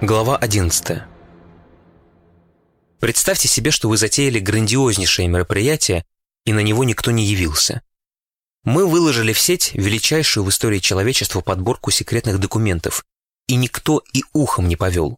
Глава 11. Представьте себе, что вы затеяли грандиознейшее мероприятие, и на него никто не явился. Мы выложили в сеть величайшую в истории человечества подборку секретных документов, и никто и ухом не повел.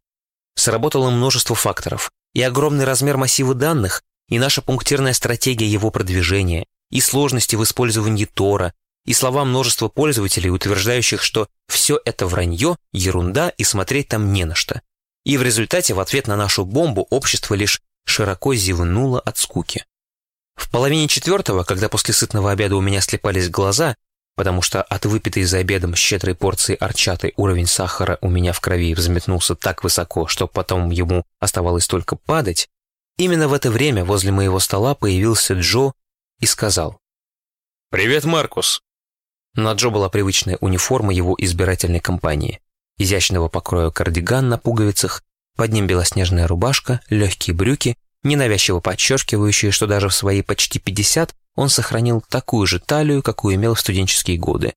Сработало множество факторов, и огромный размер массива данных, и наша пунктирная стратегия его продвижения, и сложности в использовании Тора, и слова множества пользователей, утверждающих, что все это вранье, ерунда и смотреть там не на что. И в результате в ответ на нашу бомбу общество лишь широко зевнуло от скуки. В половине четвертого, когда после сытного обеда у меня слепались глаза, потому что от выпитой за обедом щедрой порции арчатой уровень сахара у меня в крови взметнулся так высоко, что потом ему оставалось только падать, именно в это время возле моего стола появился Джо и сказал «Привет, Маркус!» На Джо была привычная униформа его избирательной кампании. Изящного покроя кардиган на пуговицах, под ним белоснежная рубашка, легкие брюки, ненавязчиво подчеркивающие, что даже в свои почти 50 он сохранил такую же талию, какую имел в студенческие годы.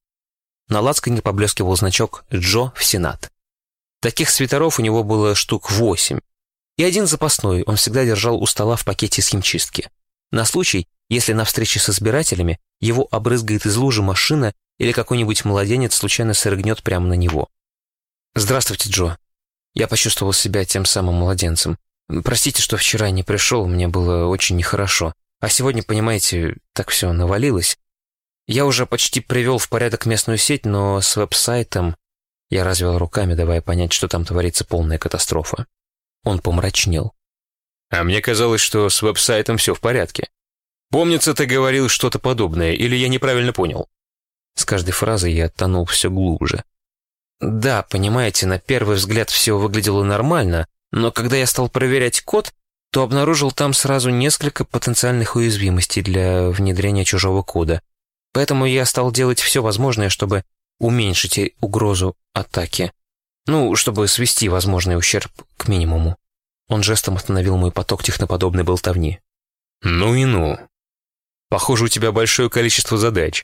На лацкане поблескивал значок «Джо в Сенат». Таких свитеров у него было штук восемь. И один запасной он всегда держал у стола в пакете с химчистки. На случай, если на встрече с избирателями его обрызгает из лужи машина или какой-нибудь младенец случайно срыгнет прямо на него. «Здравствуйте, Джо. Я почувствовал себя тем самым младенцем. Простите, что вчера не пришел, мне было очень нехорошо. А сегодня, понимаете, так все навалилось. Я уже почти привел в порядок местную сеть, но с веб-сайтом... Я развел руками, давая понять, что там творится полная катастрофа. Он помрачнел. «А мне казалось, что с веб-сайтом все в порядке. Помнится, ты говорил что-то подобное, или я неправильно понял?» С каждой фразой я тонул все глубже. Да, понимаете, на первый взгляд все выглядело нормально, но когда я стал проверять код, то обнаружил там сразу несколько потенциальных уязвимостей для внедрения чужого кода. Поэтому я стал делать все возможное, чтобы уменьшить угрозу атаки. Ну, чтобы свести возможный ущерб к минимуму. Он жестом остановил мой поток техноподобной болтовни. «Ну и ну. Похоже, у тебя большое количество задач.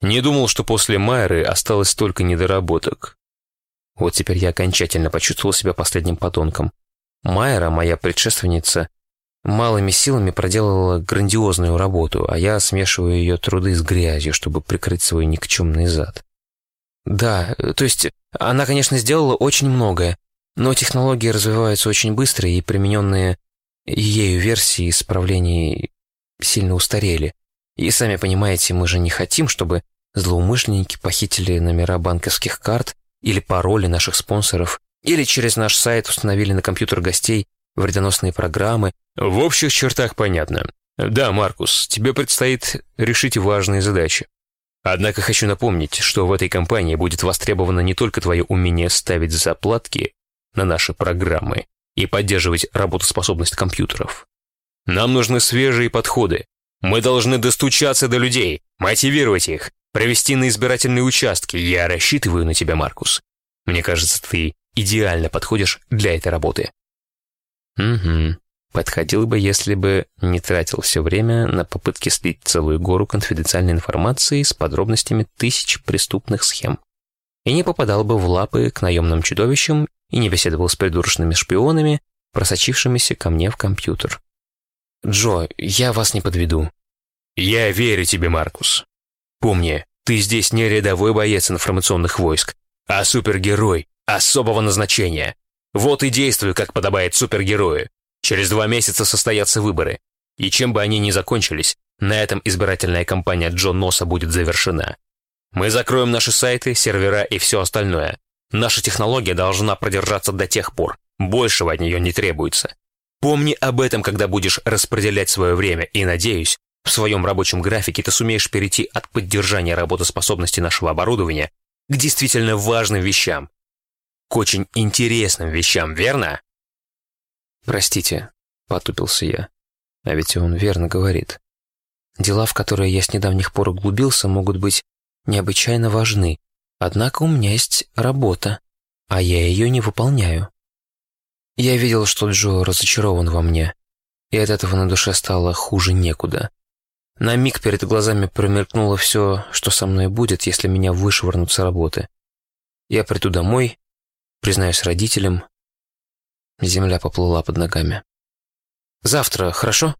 Не думал, что после Майеры осталось столько недоработок». Вот теперь я окончательно почувствовал себя последним подонком. Майера, моя предшественница, малыми силами проделала грандиозную работу, а я смешиваю ее труды с грязью, чтобы прикрыть свой никчемный зад. Да, то есть она, конечно, сделала очень многое, но технологии развиваются очень быстро, и примененные ею версии исправлений сильно устарели. И сами понимаете, мы же не хотим, чтобы злоумышленники похитили номера банковских карт или пароли наших спонсоров или через наш сайт установили на компьютер гостей вредоносные программы. В общих чертах понятно. Да, Маркус, тебе предстоит решить важные задачи. Однако хочу напомнить, что в этой компании будет востребовано не только твое умение ставить заплатки на наши программы и поддерживать работоспособность компьютеров. Нам нужны свежие подходы. Мы должны достучаться до людей, мотивировать их, провести на избирательные участки. Я рассчитываю на тебя, Маркус. Мне кажется, ты идеально подходишь для этой работы». «Угу. Подходил бы, если бы не тратил все время на попытки слить целую гору конфиденциальной информации с подробностями тысяч преступных схем. И не попадал бы в лапы к наемным чудовищам и не беседовал с придурочными шпионами, просочившимися ко мне в компьютер. «Джо, я вас не подведу». «Я верю тебе, Маркус. Помни, ты здесь не рядовой боец информационных войск, а супергерой, особого назначения. Вот и действуй, как подобает супергерою. Через два месяца состоятся выборы. И чем бы они ни закончились, на этом избирательная кампания Джо Носа будет завершена. Мы закроем наши сайты, сервера и все остальное. Наша технология должна продержаться до тех пор. Большего от нее не требуется. Помни об этом, когда будешь распределять свое время, и, надеюсь, в своем рабочем графике ты сумеешь перейти от поддержания работоспособности нашего оборудования к действительно важным вещам, к очень интересным вещам, верно?» «Простите», — потупился я. «А ведь он верно говорит. Дела, в которые я с недавних пор углубился, могут быть необычайно важны. Однако у меня есть работа, а я ее не выполняю. Я видел, что Джо разочарован во мне, и от этого на душе стало хуже некуда. На миг перед глазами промелькнуло все, что со мной будет, если меня вышвырнут с работы. Я приду домой, признаюсь родителям, Земля поплыла под ногами. «Завтра, хорошо?»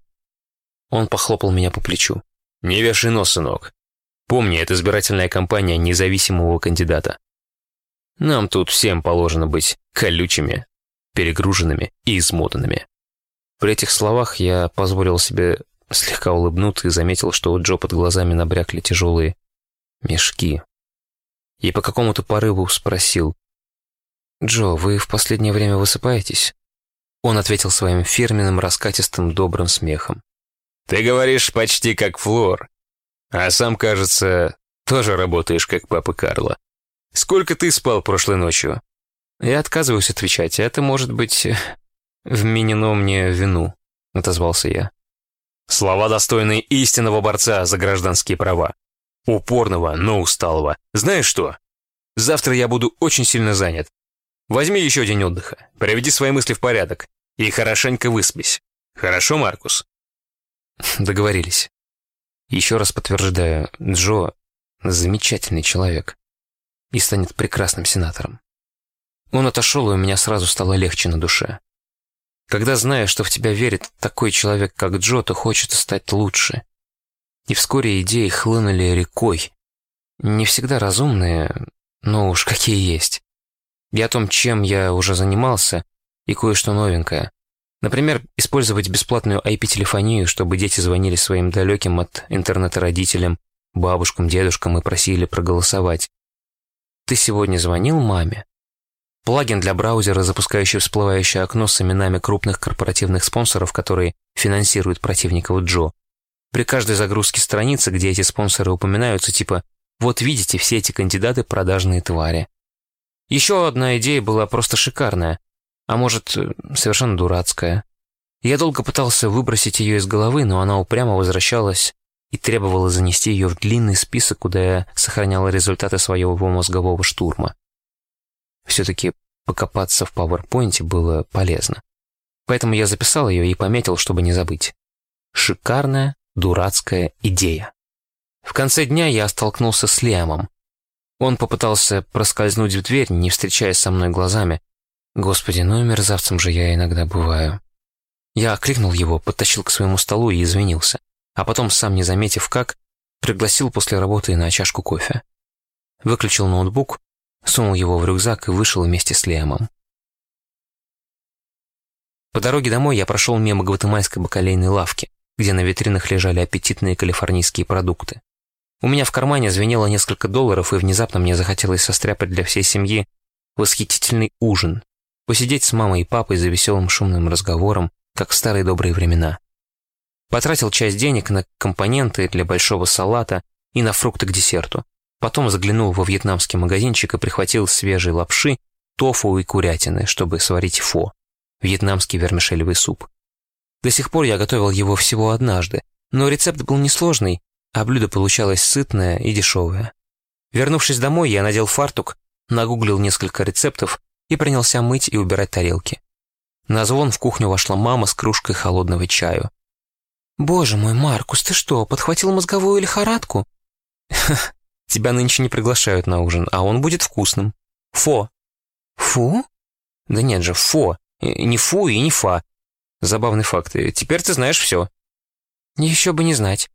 Он похлопал меня по плечу. «Не вешай нос, сынок. Помни, это избирательная кампания независимого кандидата. Нам тут всем положено быть колючими, перегруженными и измотанными». При этих словах я позволил себе слегка улыбнуться и заметил, что у Джо под глазами набрякли тяжелые мешки. И по какому-то порыву спросил, «Джо, вы в последнее время высыпаетесь?» Он ответил своим фирменным, раскатистым, добрым смехом. «Ты говоришь почти как Флор, а сам, кажется, тоже работаешь как папа Карла. Сколько ты спал прошлой ночью?» «Я отказываюсь отвечать, это может быть вменено мне вину», — отозвался я. Слова, достойные истинного борца за гражданские права. Упорного, но усталого. Знаешь что? Завтра я буду очень сильно занят. Возьми еще день отдыха, приведи свои мысли в порядок и хорошенько выспись. Хорошо, Маркус?» Договорились. Еще раз подтверждаю, Джо — замечательный человек и станет прекрасным сенатором. Он отошел, и у меня сразу стало легче на душе. Когда знаешь, что в тебя верит такой человек, как Джо, то хочется стать лучше. И вскоре идеи хлынули рекой. Не всегда разумные, но уж какие есть. И о том, чем я уже занимался, и кое-что новенькое. Например, использовать бесплатную IP-телефонию, чтобы дети звонили своим далеким от интернета родителям, бабушкам, дедушкам и просили проголосовать. «Ты сегодня звонил маме?» Плагин для браузера, запускающий всплывающее окно с именами крупных корпоративных спонсоров, которые финансируют противников Джо. При каждой загрузке страницы, где эти спонсоры упоминаются, типа «Вот видите, все эти кандидаты – продажные твари». Еще одна идея была просто шикарная, а может, совершенно дурацкая. Я долго пытался выбросить ее из головы, но она упрямо возвращалась и требовала занести ее в длинный список, куда я сохраняла результаты своего мозгового штурма. Все-таки покопаться в PowerPoint было полезно. Поэтому я записал ее и пометил, чтобы не забыть. Шикарная, дурацкая идея. В конце дня я столкнулся с Лиамом. Он попытался проскользнуть в дверь, не встречаясь со мной глазами. Господи, ну и мерзавцем же я иногда бываю. Я окликнул его, подтащил к своему столу и извинился. А потом, сам не заметив как, пригласил после работы на чашку кофе. Выключил ноутбук, сунул его в рюкзак и вышел вместе с Лиамом. По дороге домой я прошел мимо гватемальской бакалейной лавки, где на витринах лежали аппетитные калифорнийские продукты. У меня в кармане звенело несколько долларов, и внезапно мне захотелось состряпать для всей семьи восхитительный ужин, посидеть с мамой и папой за веселым шумным разговором, как в старые добрые времена. Потратил часть денег на компоненты для большого салата и на фрукты к десерту. Потом заглянул во вьетнамский магазинчик и прихватил свежей лапши, тофу и курятины, чтобы сварить фо, вьетнамский вермишелевый суп. До сих пор я готовил его всего однажды, но рецепт был несложный, а блюдо получалось сытное и дешевое. Вернувшись домой, я надел фартук, нагуглил несколько рецептов и принялся мыть и убирать тарелки. На звон в кухню вошла мама с кружкой холодного чаю. «Боже мой, Маркус, ты что, подхватил мозговую лихорадку?» «Тебя нынче не приглашают на ужин, а он будет вкусным. Фо». «Фу?» «Да нет же, фо. Не фу и не фа. Забавный факт. Теперь ты знаешь все». «Еще бы не знать.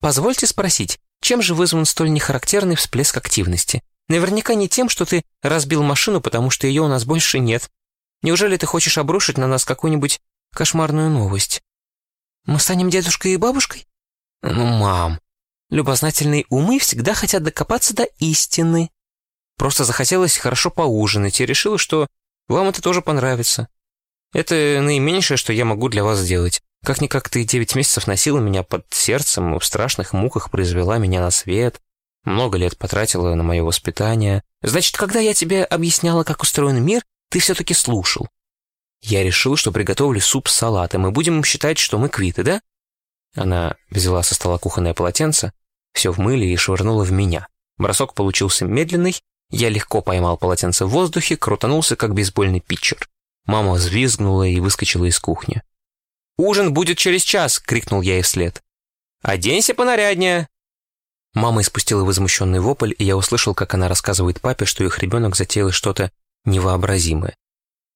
Позвольте спросить, чем же вызван столь нехарактерный всплеск активности? Наверняка не тем, что ты разбил машину, потому что ее у нас больше нет. Неужели ты хочешь обрушить на нас какую-нибудь кошмарную новость? Мы станем дедушкой и бабушкой? Ну, мам, любознательные умы всегда хотят докопаться до истины. Просто захотелось хорошо поужинать и решила, что вам это тоже понравится. Это наименьшее, что я могу для вас сделать. Как-никак ты девять месяцев носила меня под сердцем, в страшных муках произвела меня на свет, много лет потратила на мое воспитание. Значит, когда я тебе объясняла, как устроен мир, ты все-таки слушал. Я решил, что приготовлю суп с салатом, и будем считать, что мы квиты, да? Она взяла со стола кухонное полотенце, все в мыле и швырнула в меня. Бросок получился медленный, я легко поймал полотенце в воздухе, крутанулся, как бейсбольный питчер. Мама взвизгнула и выскочила из кухни. «Ужин будет через час!» — крикнул я ей вслед. «Оденься понаряднее!» Мама испустила возмущенный вопль, и я услышал, как она рассказывает папе, что их ребенок затеял что-то невообразимое.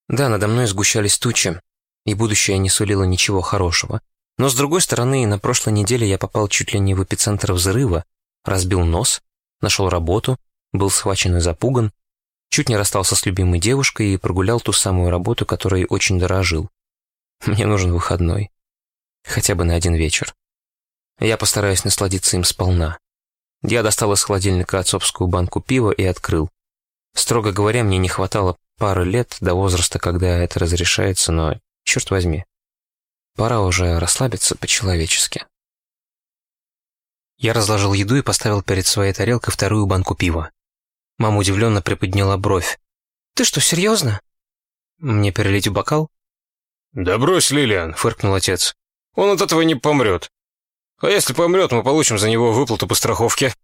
Да, надо мной сгущались тучи, и будущее не сулило ничего хорошего. Но, с другой стороны, на прошлой неделе я попал чуть ли не в эпицентр взрыва, разбил нос, нашел работу, был схвачен и запуган, чуть не расстался с любимой девушкой и прогулял ту самую работу, которой очень дорожил. Мне нужен выходной. Хотя бы на один вечер. Я постараюсь насладиться им сполна. Я достал из холодильника отцовскую банку пива и открыл. Строго говоря, мне не хватало пары лет до возраста, когда это разрешается, но, черт возьми, пора уже расслабиться по-человечески. Я разложил еду и поставил перед своей тарелкой вторую банку пива. Мама удивленно приподняла бровь. «Ты что, серьезно?» «Мне перелить в бокал?» «Да брось, Лилиан», — фыркнул отец. «Он от этого не помрет. А если помрет, мы получим за него выплату по страховке».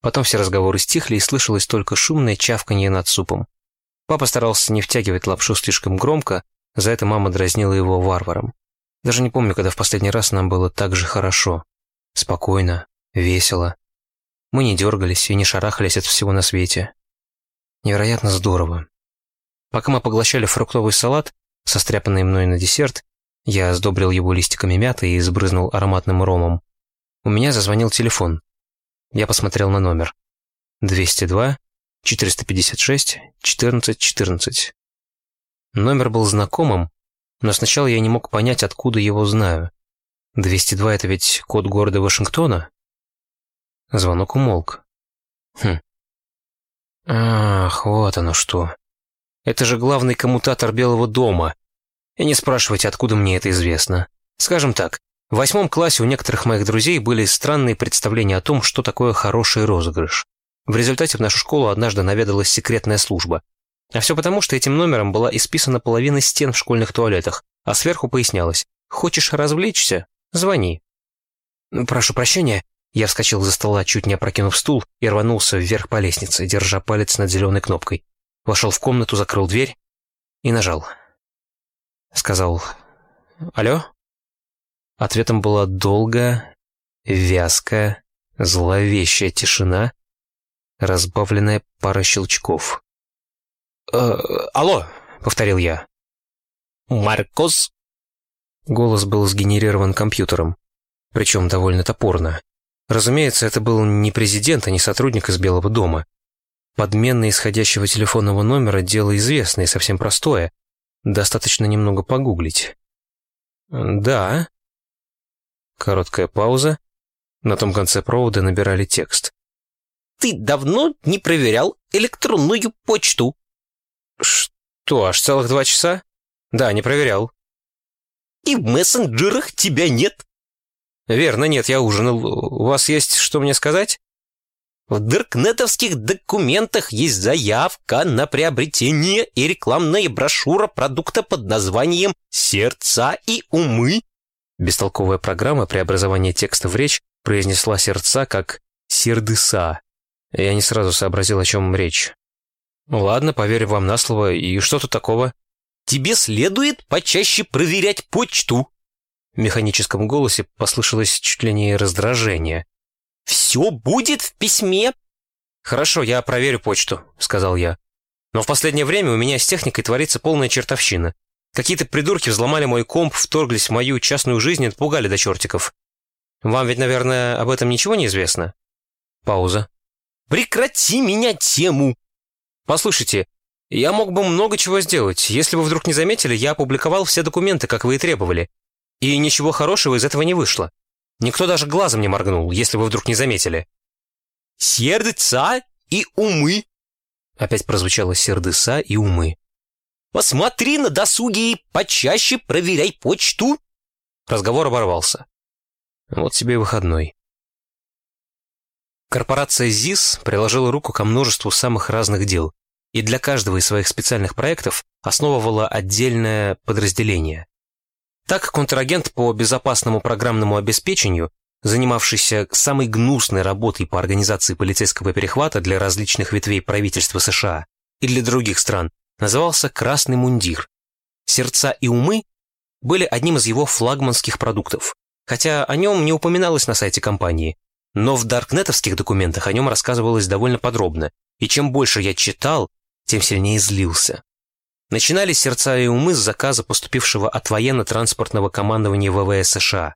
Потом все разговоры стихли, и слышалось только шумное чавканье над супом. Папа старался не втягивать лапшу слишком громко, за это мама дразнила его варваром. Даже не помню, когда в последний раз нам было так же хорошо. Спокойно, весело. Мы не дергались и не шарахались от всего на свете. Невероятно здорово. Пока мы поглощали фруктовый салат, состряпанный мной на десерт, я сдобрил его листиками мяты и сбрызнул ароматным ромом. У меня зазвонил телефон. Я посмотрел на номер. 202 456 14 14. Номер был знакомым, но сначала я не мог понять, откуда его знаю. 202 — это ведь код города Вашингтона? Звонок умолк. Хм. Ах, вот оно что. Это же главный коммутатор Белого дома. И не спрашивайте, откуда мне это известно. Скажем так, в восьмом классе у некоторых моих друзей были странные представления о том, что такое хороший розыгрыш. В результате в нашу школу однажды наведалась секретная служба. А все потому, что этим номером была исписана половина стен в школьных туалетах, а сверху пояснялось «Хочешь развлечься? Звони». «Прошу прощения», я вскочил за стола, чуть не опрокинув стул, и рванулся вверх по лестнице, держа палец над зеленой кнопкой. Вошел в комнату, закрыл дверь и нажал. Сказал «Алло?» Ответом была долгая, вязкая, зловещая тишина, разбавленная пара щелчков. «Э, «Алло!» — повторил я. «Маркос?» Голос был сгенерирован компьютером, причем довольно топорно. Разумеется, это был не президент, а не сотрудник из Белого дома. Подмена исходящего телефонного номера – дело известное и совсем простое. Достаточно немного погуглить. «Да», Короткая пауза. На том конце провода набирали текст. «Ты давно не проверял электронную почту?» «Что, аж целых два часа?» «Да, не проверял». «И в мессенджерах тебя нет?» «Верно, нет, я ужинал. У вас есть что мне сказать?» В даркнетовских документах есть заявка на приобретение и рекламная брошюра продукта под названием «Сердца и умы». Бестолковая программа преобразования текста в речь произнесла сердца как «сердыса». Я не сразу сообразил, о чем речь. «Ладно, поверю вам на слово. И что тут такого?» «Тебе следует почаще проверять почту». В механическом голосе послышалось чуть ли не раздражение. «Все будет в письме». «Хорошо, я проверю почту», — сказал я. «Но в последнее время у меня с техникой творится полная чертовщина. Какие-то придурки взломали мой комп, вторглись в мою частную жизнь и отпугали до чертиков. Вам ведь, наверное, об этом ничего не известно? Пауза. Прекрати менять тему. Послушайте, я мог бы много чего сделать. Если вы вдруг не заметили, я опубликовал все документы, как вы и требовали. И ничего хорошего из этого не вышло. Никто даже глазом не моргнул, если вы вдруг не заметили. Сердца и умы. Опять прозвучало сердца и умы. Посмотри на досуге и почаще проверяй почту. Разговор оборвался. Вот тебе и выходной. Корпорация ЗИС приложила руку ко множеству самых разных дел и для каждого из своих специальных проектов основывала отдельное подразделение. Так контрагент по безопасному программному обеспечению, занимавшийся самой гнусной работой по организации полицейского перехвата для различных ветвей правительства США и для других стран, назывался «Красный мундир». «Сердца и умы» были одним из его флагманских продуктов, хотя о нем не упоминалось на сайте компании. Но в даркнетовских документах о нем рассказывалось довольно подробно, и чем больше я читал, тем сильнее злился. Начинались сердца и умы с заказа, поступившего от военно-транспортного командования ВВС США.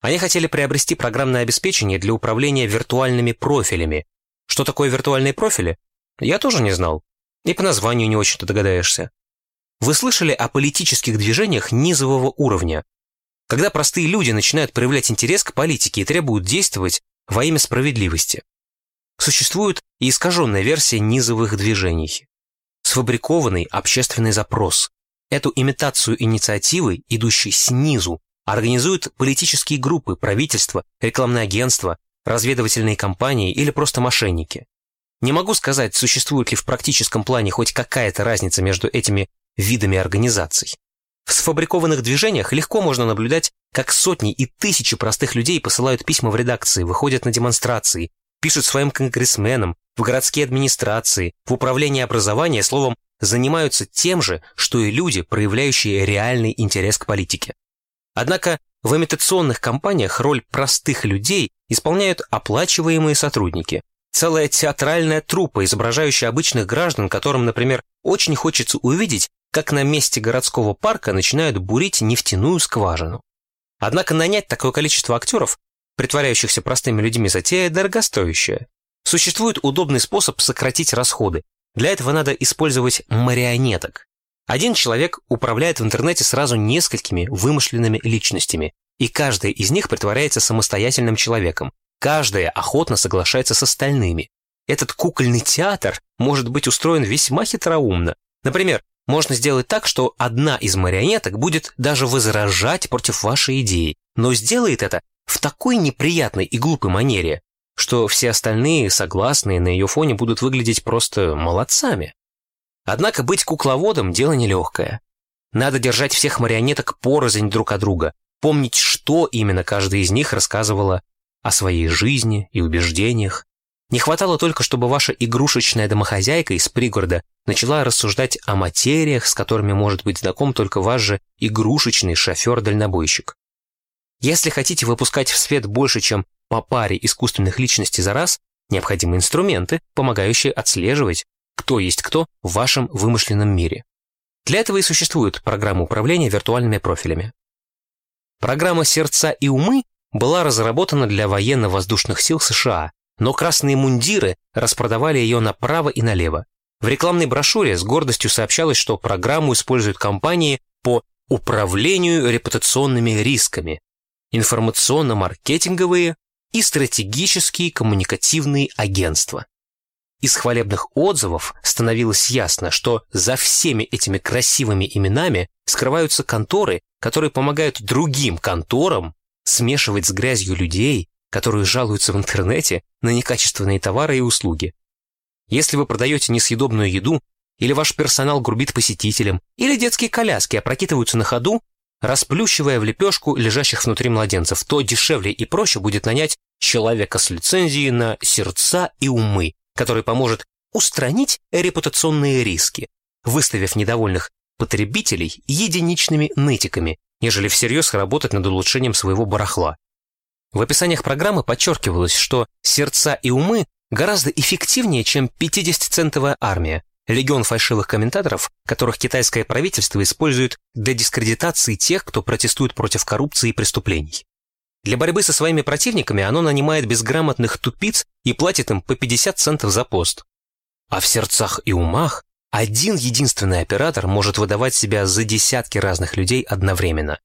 Они хотели приобрести программное обеспечение для управления виртуальными профилями. Что такое виртуальные профили? Я тоже не знал. И по названию не очень-то догадаешься. Вы слышали о политических движениях низового уровня, когда простые люди начинают проявлять интерес к политике и требуют действовать во имя справедливости. Существует и искаженная версия низовых движений. Сфабрикованный общественный запрос. Эту имитацию инициативы, идущей снизу, организуют политические группы, правительства, рекламные агентства, разведывательные компании или просто мошенники. Не могу сказать, существует ли в практическом плане хоть какая-то разница между этими видами организаций. В сфабрикованных движениях легко можно наблюдать, как сотни и тысячи простых людей посылают письма в редакции, выходят на демонстрации, пишут своим конгрессменам, в городские администрации, в управлении образования, словом, занимаются тем же, что и люди, проявляющие реальный интерес к политике. Однако в имитационных компаниях роль простых людей исполняют оплачиваемые сотрудники. Целая театральная труппа, изображающая обычных граждан, которым, например, очень хочется увидеть, как на месте городского парка начинают бурить нефтяную скважину. Однако нанять такое количество актеров, притворяющихся простыми людьми, затея дорогостоящая. Существует удобный способ сократить расходы. Для этого надо использовать марионеток. Один человек управляет в интернете сразу несколькими вымышленными личностями, и каждая из них притворяется самостоятельным человеком. Каждая охотно соглашается с остальными. Этот кукольный театр может быть устроен весьма хитроумно. Например, можно сделать так, что одна из марионеток будет даже возражать против вашей идеи, но сделает это в такой неприятной и глупой манере, что все остальные, согласные на ее фоне, будут выглядеть просто молодцами. Однако быть кукловодом – дело нелегкое. Надо держать всех марионеток порознь друг от друга, помнить, что именно каждая из них рассказывала о своей жизни и убеждениях. Не хватало только, чтобы ваша игрушечная домохозяйка из пригорода начала рассуждать о материях, с которыми может быть знаком только ваш же игрушечный шофер-дальнобойщик. Если хотите выпускать в свет больше, чем по паре искусственных личностей за раз, необходимы инструменты, помогающие отслеживать, кто есть кто в вашем вымышленном мире. Для этого и существует программа управления виртуальными профилями. Программа «Сердца и умы» была разработана для военно-воздушных сил США, но красные мундиры распродавали ее направо и налево. В рекламной брошюре с гордостью сообщалось, что программу используют компании по управлению репутационными рисками, информационно-маркетинговые и стратегические коммуникативные агентства. Из хвалебных отзывов становилось ясно, что за всеми этими красивыми именами скрываются конторы, которые помогают другим конторам смешивать с грязью людей, которые жалуются в интернете на некачественные товары и услуги. Если вы продаете несъедобную еду, или ваш персонал грубит посетителям, или детские коляски опрокидываются на ходу, расплющивая в лепешку лежащих внутри младенцев, то дешевле и проще будет нанять человека с лицензией на сердца и умы, который поможет устранить репутационные риски, выставив недовольных потребителей единичными нытиками, нежели всерьез работать над улучшением своего барахла. В описаниях программы подчеркивалось, что сердца и умы гораздо эффективнее, чем 50-центовая армия, легион фальшивых комментаторов, которых китайское правительство использует для дискредитации тех, кто протестует против коррупции и преступлений. Для борьбы со своими противниками оно нанимает безграмотных тупиц и платит им по 50 центов за пост. А в сердцах и умах один единственный оператор может выдавать себя за десятки разных людей одновременно.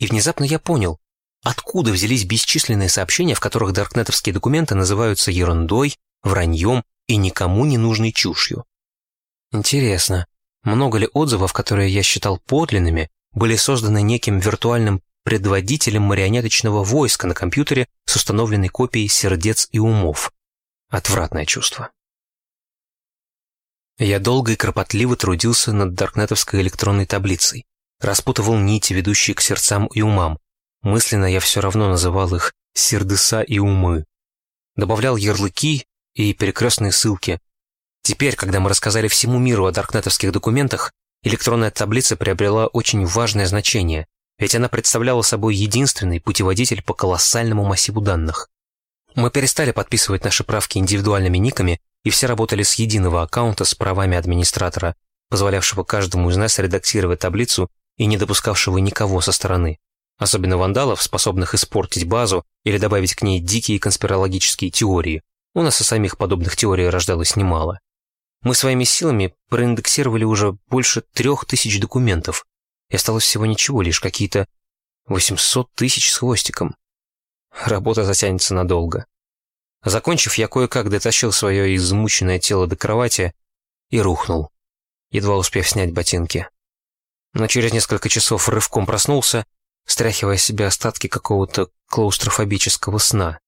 И внезапно я понял, откуда взялись бесчисленные сообщения, в которых даркнетовские документы называются ерундой, враньем и никому не нужной чушью. Интересно, много ли отзывов, которые я считал подлинными, были созданы неким виртуальным предводителем марионеточного войска на компьютере с установленной копией сердец и умов. Отвратное чувство. Я долго и кропотливо трудился над даркнетовской электронной таблицей, распутывал нити, ведущие к сердцам и умам. Мысленно я все равно называл их «сердеса и умы». Добавлял ярлыки и перекрестные ссылки. Теперь, когда мы рассказали всему миру о даркнетовских документах, электронная таблица приобрела очень важное значение ведь она представляла собой единственный путеводитель по колоссальному массиву данных. Мы перестали подписывать наши правки индивидуальными никами и все работали с единого аккаунта с правами администратора, позволявшего каждому из нас редактировать таблицу и не допускавшего никого со стороны, особенно вандалов, способных испортить базу или добавить к ней дикие конспирологические теории. У нас и самих подобных теорий рождалось немало. Мы своими силами проиндексировали уже больше трех тысяч документов, и осталось всего ничего, лишь какие-то 800 тысяч с хвостиком. Работа затянется надолго. Закончив, я кое-как дотащил свое измученное тело до кровати и рухнул, едва успев снять ботинки. Но через несколько часов рывком проснулся, стряхивая с себя остатки какого-то клаустрофобического сна.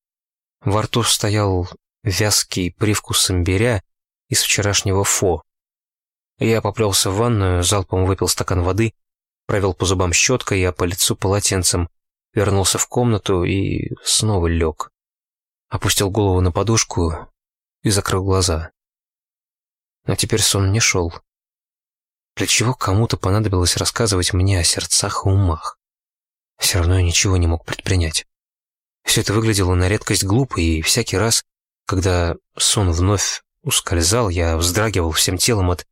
Во рту стоял вязкий привкус имбиря из вчерашнего фо. Я поплелся в ванную, залпом выпил стакан воды, провел по зубам щеткой, а по лицу полотенцем, вернулся в комнату и снова лег. Опустил голову на подушку и закрыл глаза. Но теперь сон не шел. Для чего кому-то понадобилось рассказывать мне о сердцах и умах? Все равно я ничего не мог предпринять. Все это выглядело на редкость глупо, и всякий раз, когда сон вновь ускользал, я вздрагивал всем телом от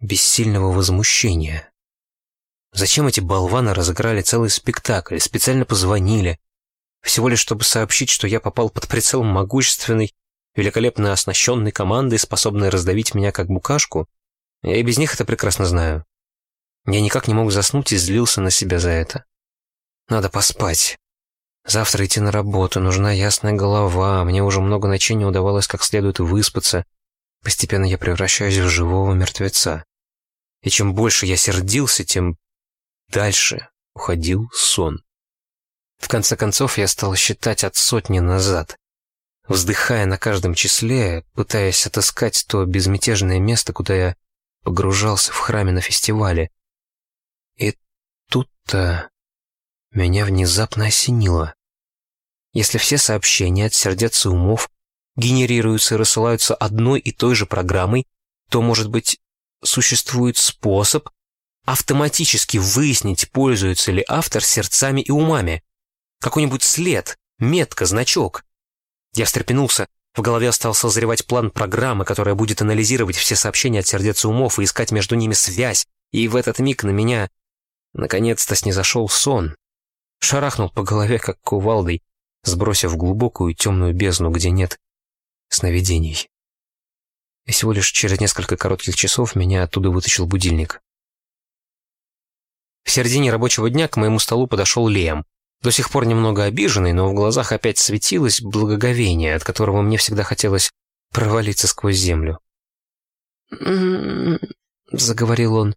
бессильного возмущения. Зачем эти болваны разыграли целый спектакль, специально позвонили, всего лишь чтобы сообщить, что я попал под прицел могущественной, великолепно оснащенной команды, способной раздавить меня как букашку? Я и без них это прекрасно знаю. Я никак не мог заснуть и злился на себя за это. Надо поспать. Завтра идти на работу, нужна ясная голова, мне уже много ночей не удавалось как следует выспаться. Постепенно я превращаюсь в живого мертвеца. И чем больше я сердился, тем дальше уходил сон. В конце концов, я стал считать от сотни назад, вздыхая на каждом числе, пытаясь отыскать то безмятежное место, куда я погружался в храме на фестивале. И тут-то меня внезапно осенило. Если все сообщения от сердец и умов генерируются и рассылаются одной и той же программой, то, может быть, существует способ автоматически выяснить, пользуется ли автор сердцами и умами. Какой-нибудь след, метка, значок. Я встрепенулся, в голове остался созревать план программы, которая будет анализировать все сообщения от сердец и умов и искать между ними связь. И в этот миг на меня наконец-то снизошел сон. Шарахнул по голове, как кувалдой, сбросив в глубокую темную бездну, где нет сновидений. И всего лишь через несколько коротких часов меня оттуда вытащил будильник. В середине рабочего дня к моему столу подошел Лем, до сих пор немного обиженный, но в глазах опять светилось благоговение, от которого мне всегда хотелось провалиться сквозь землю. «М-м-м», заговорил он.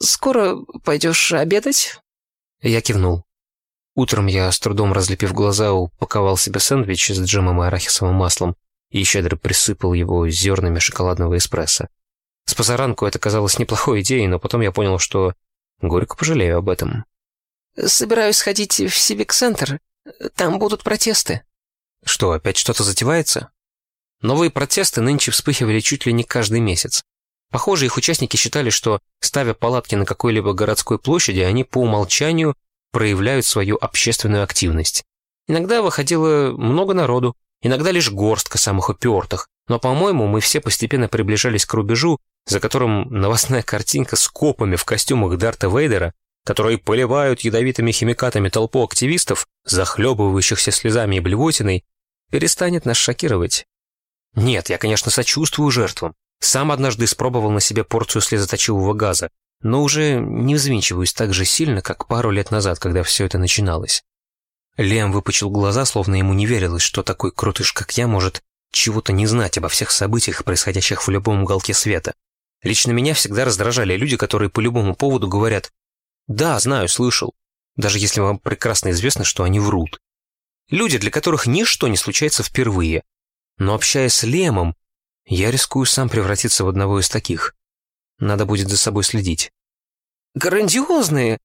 «Скоро пойдешь обедать?» Я кивнул. Утром я, с трудом разлепив глаза, упаковал себе сэндвич с джемом и арахисовым маслом и щедро присыпал его зернами шоколадного эспрессо. С позаранку это казалось неплохой идеей, но потом я понял, что горько пожалею об этом. Собираюсь сходить в Сивик-центр. Там будут протесты. Что, опять что-то затевается? Новые протесты нынче вспыхивали чуть ли не каждый месяц. Похоже, их участники считали, что, ставя палатки на какой-либо городской площади, они по умолчанию проявляют свою общественную активность. Иногда выходило много народу, иногда лишь горстка самых упертых, но, по-моему, мы все постепенно приближались к рубежу, за которым новостная картинка с копами в костюмах Дарта Вейдера которые поливают ядовитыми химикатами толпу активистов, захлебывающихся слезами и блевотиной, перестанет нас шокировать. Нет, я, конечно, сочувствую жертвам. Сам однажды испробовал на себе порцию слезоточивого газа, но уже не взвинчиваюсь так же сильно, как пару лет назад, когда все это начиналось. Лем выпучил глаза, словно ему не верилось, что такой крутыш, как я, может чего-то не знать обо всех событиях, происходящих в любом уголке света. Лично меня всегда раздражали люди, которые по любому поводу говорят да, знаю, слышал. Даже если вам прекрасно известно, что они врут. Люди, для которых ничто не случается впервые. Но общаясь с Лемом, я рискую сам превратиться в одного из таких. Надо будет за собой следить. Грандиозные!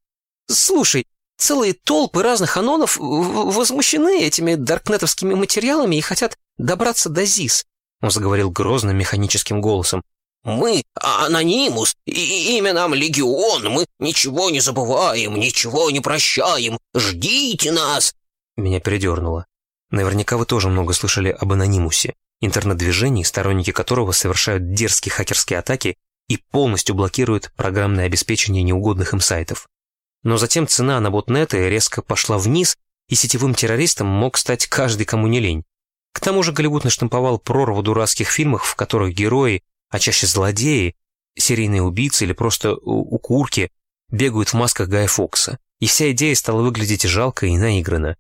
Слушай, целые толпы разных анонов возмущены этими даркнетовскими материалами и хотят добраться до ЗИС. Он заговорил грозным механическим голосом. Мы анонимус, и имя нам Легион, мы ничего не забываем, ничего не прощаем, ждите нас!» Меня передернуло. Наверняка вы тоже много слышали об анонимусе, интернет-движении, сторонники которого совершают дерзкие хакерские атаки и полностью блокирует программное обеспечение неугодных им сайтов. Но затем цена на ботнеты резко пошла вниз, и сетевым террористом мог стать каждый, кому не лень. К тому же Голливуд наштамповал прорву дурацких фильмов, в которых герои, а чаще злодеи, серийные убийцы или просто укурки, бегают в масках Гая Фокса. И вся идея стала выглядеть жалко и наигранно.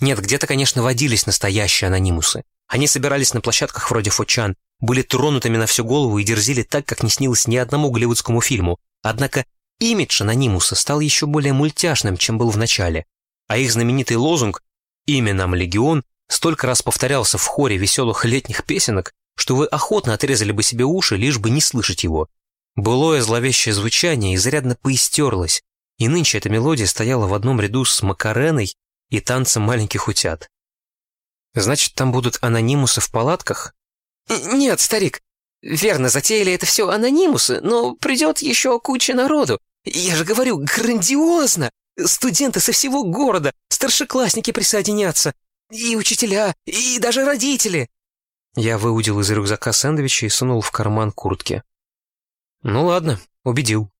Нет, где-то, конечно, водились настоящие анонимусы. Они собирались на площадках вроде Фочан, были тронутыми на всю голову и дерзили так, как не снилось ни одному голливудскому фильму. Однако имидж анонимуса стал еще более мультяшным, чем был в начале. А их знаменитый лозунг «Имя нам легион» столько раз повторялся в хоре веселых летних песенок, что вы охотно отрезали бы себе уши, лишь бы не слышать его. Былое зловещее звучание изрядно поистерлось, и нынче эта мелодия стояла в одном ряду с Макареной и танцем маленьких утят. Значит, там будут анонимусы в палатках? Нет, старик, верно, затеяли это все анонимусы, но придет еще куча народу. Я же говорю, грандиозно! Студенты со всего города, старшеклассники присоединятся, и учителя, и даже родители. Я выудил из рюкзака сэндвичи и сунул в карман куртки. Ну ладно, убедил.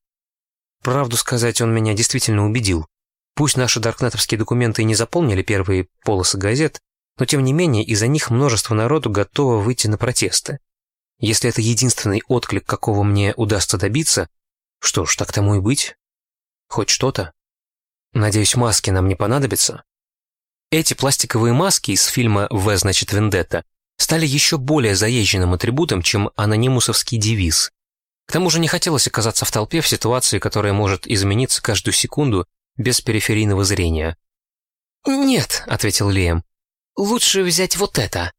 Правду сказать, он меня действительно убедил. Пусть наши даркнетовские документы и не заполнили первые полосы газет, но тем не менее из-за них множество народу готово выйти на протесты. Если это единственный отклик, какого мне удастся добиться, что ж, так тому и быть. Хоть что-то. Надеюсь, маски нам не понадобятся. Эти пластиковые маски из фильма «В, значит, Вендетта» стали еще более заезженным атрибутом, чем анонимусовский девиз. К тому же не хотелось оказаться в толпе в ситуации, которая может измениться каждую секунду без периферийного зрения. «Нет», — ответил Лиэм, — «лучше взять вот это».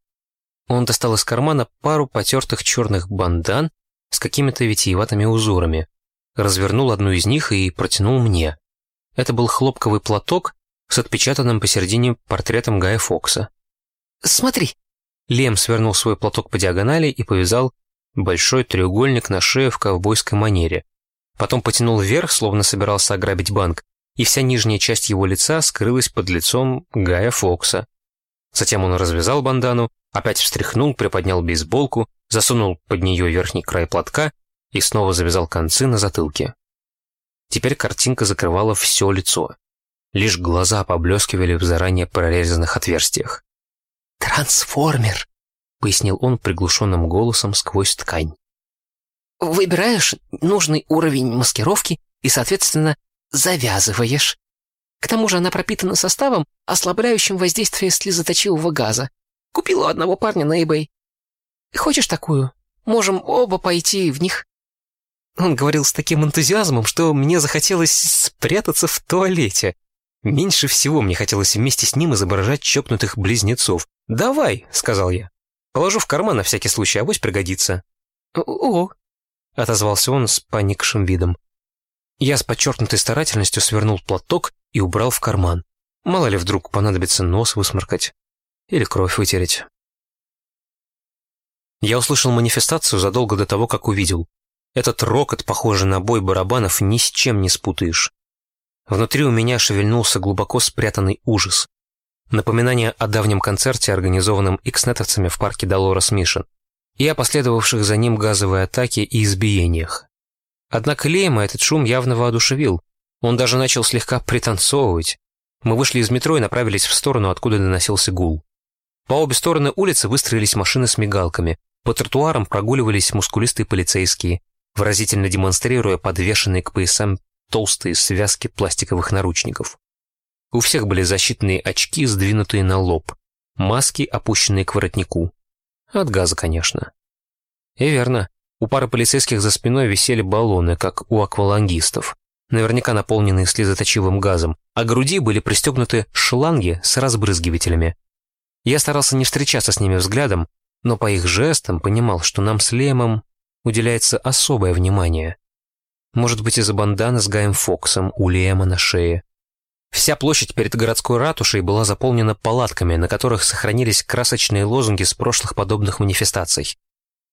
Он достал из кармана пару потертых черных бандан с какими-то витиеватыми узорами, развернул одну из них и протянул мне. Это был хлопковый платок с отпечатанным посередине портретом Гая Фокса. «Смотри!» Лем свернул свой платок по диагонали и повязал большой треугольник на шее в ковбойской манере. Потом потянул вверх, словно собирался ограбить банк, и вся нижняя часть его лица скрылась под лицом Гая Фокса. Затем он развязал бандану, опять встряхнул, приподнял бейсболку, засунул под нее верхний край платка и снова завязал концы на затылке. Теперь картинка закрывала все лицо. Лишь глаза поблескивали в заранее прорезанных отверстиях. «Трансформер!» — пояснил он приглушенным голосом сквозь ткань. «Выбираешь нужный уровень маскировки и, соответственно, завязываешь. К тому же она пропитана составом, ослабляющим воздействие слезоточивого газа. Купил у одного парня на eBay. Хочешь такую? Можем оба пойти в них». Он говорил с таким энтузиазмом, что мне захотелось спрятаться в туалете. Меньше всего мне хотелось вместе с ним изображать чокнутых близнецов. «Давай», — сказал я. «Положу в карман на всякий случай, авось пригодится». «О», — отозвался он с поникшим видом. Я с подчеркнутой старательностью свернул платок и убрал в карман. Мало ли вдруг понадобится нос высморкать или кровь вытереть. Я услышал манифестацию задолго до того, как увидел. Этот рокот, похожий на бой барабанов, ни с чем не спутаешь. Внутри у меня шевельнулся глубоко спрятанный ужас. Напоминание о давнем концерте, организованном икснетовцами в парке Долорес Мишен, и о последовавших за ним газовой атаке и избиениях. Однако Лейма этот шум явно воодушевил. Он даже начал слегка пританцовывать. Мы вышли из метро и направились в сторону, откуда доносился гул. По обе стороны улицы выстроились машины с мигалками. По тротуарам прогуливались мускулистые полицейские, выразительно демонстрируя подвешенные к поясам толстые связки пластиковых наручников. У всех были защитные очки, сдвинутые на лоб, маски, опущенные к воротнику. От газа, конечно. И верно, у пары полицейских за спиной висели баллоны, как у аквалангистов, наверняка наполненные слезоточивым газом, а груди были пристегнуты шланги с разбрызгивателями. Я старался не встречаться с ними взглядом, но по их жестам понимал, что нам с Лемом уделяется особое внимание. Может быть, из-за банданы с Гаем Фоксом у Лема на шее. Вся площадь перед городской ратушей была заполнена палатками, на которых сохранились красочные лозунги с прошлых подобных манифестаций.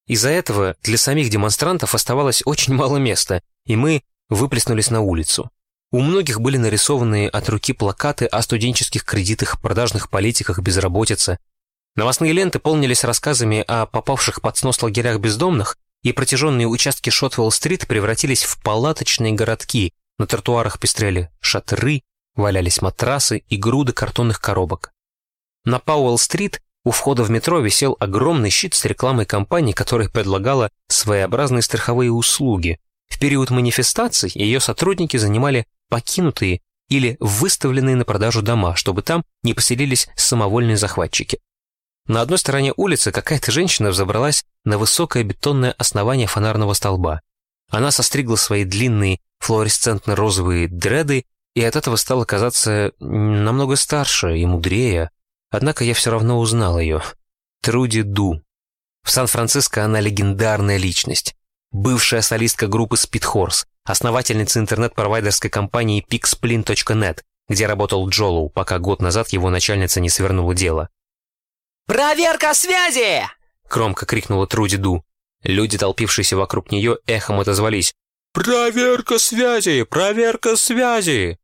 Из-за этого для самих демонстрантов оставалось очень мало места, и мы выплеснулись на улицу. У многих были нарисованы от руки плакаты о студенческих кредитах, продажных политиках, безработице. Новостные ленты полнились рассказами о попавших под снос лагерях бездомных и протяженные участки Шотвелл-стрит превратились в палаточные городки, на тротуарах пестрели шатры, валялись матрасы и груды картонных коробок. На Пауэлл-стрит у входа в метро висел огромный щит с рекламой компании, которая предлагала своеобразные страховые услуги. В период манифестаций ее сотрудники занимали покинутые или выставленные на продажу дома, чтобы там не поселились самовольные захватчики. На одной стороне улицы какая-то женщина взобралась на высокое бетонное основание фонарного столба. Она состригла свои длинные флуоресцентно-розовые дреды и от этого стала казаться намного старше и мудрее. Однако я все равно узнал ее. Труди Ду. В Сан-Франциско она легендарная личность. Бывшая солистка группы Speedhorse, основательница интернет-провайдерской компании pixplin.net, где работал Джолоу, пока год назад его начальница не свернула дело. «Проверка связи!» — громко крикнула Труди Ду. Люди, толпившиеся вокруг нее, эхом отозвались. «Проверка связи! Проверка связи!»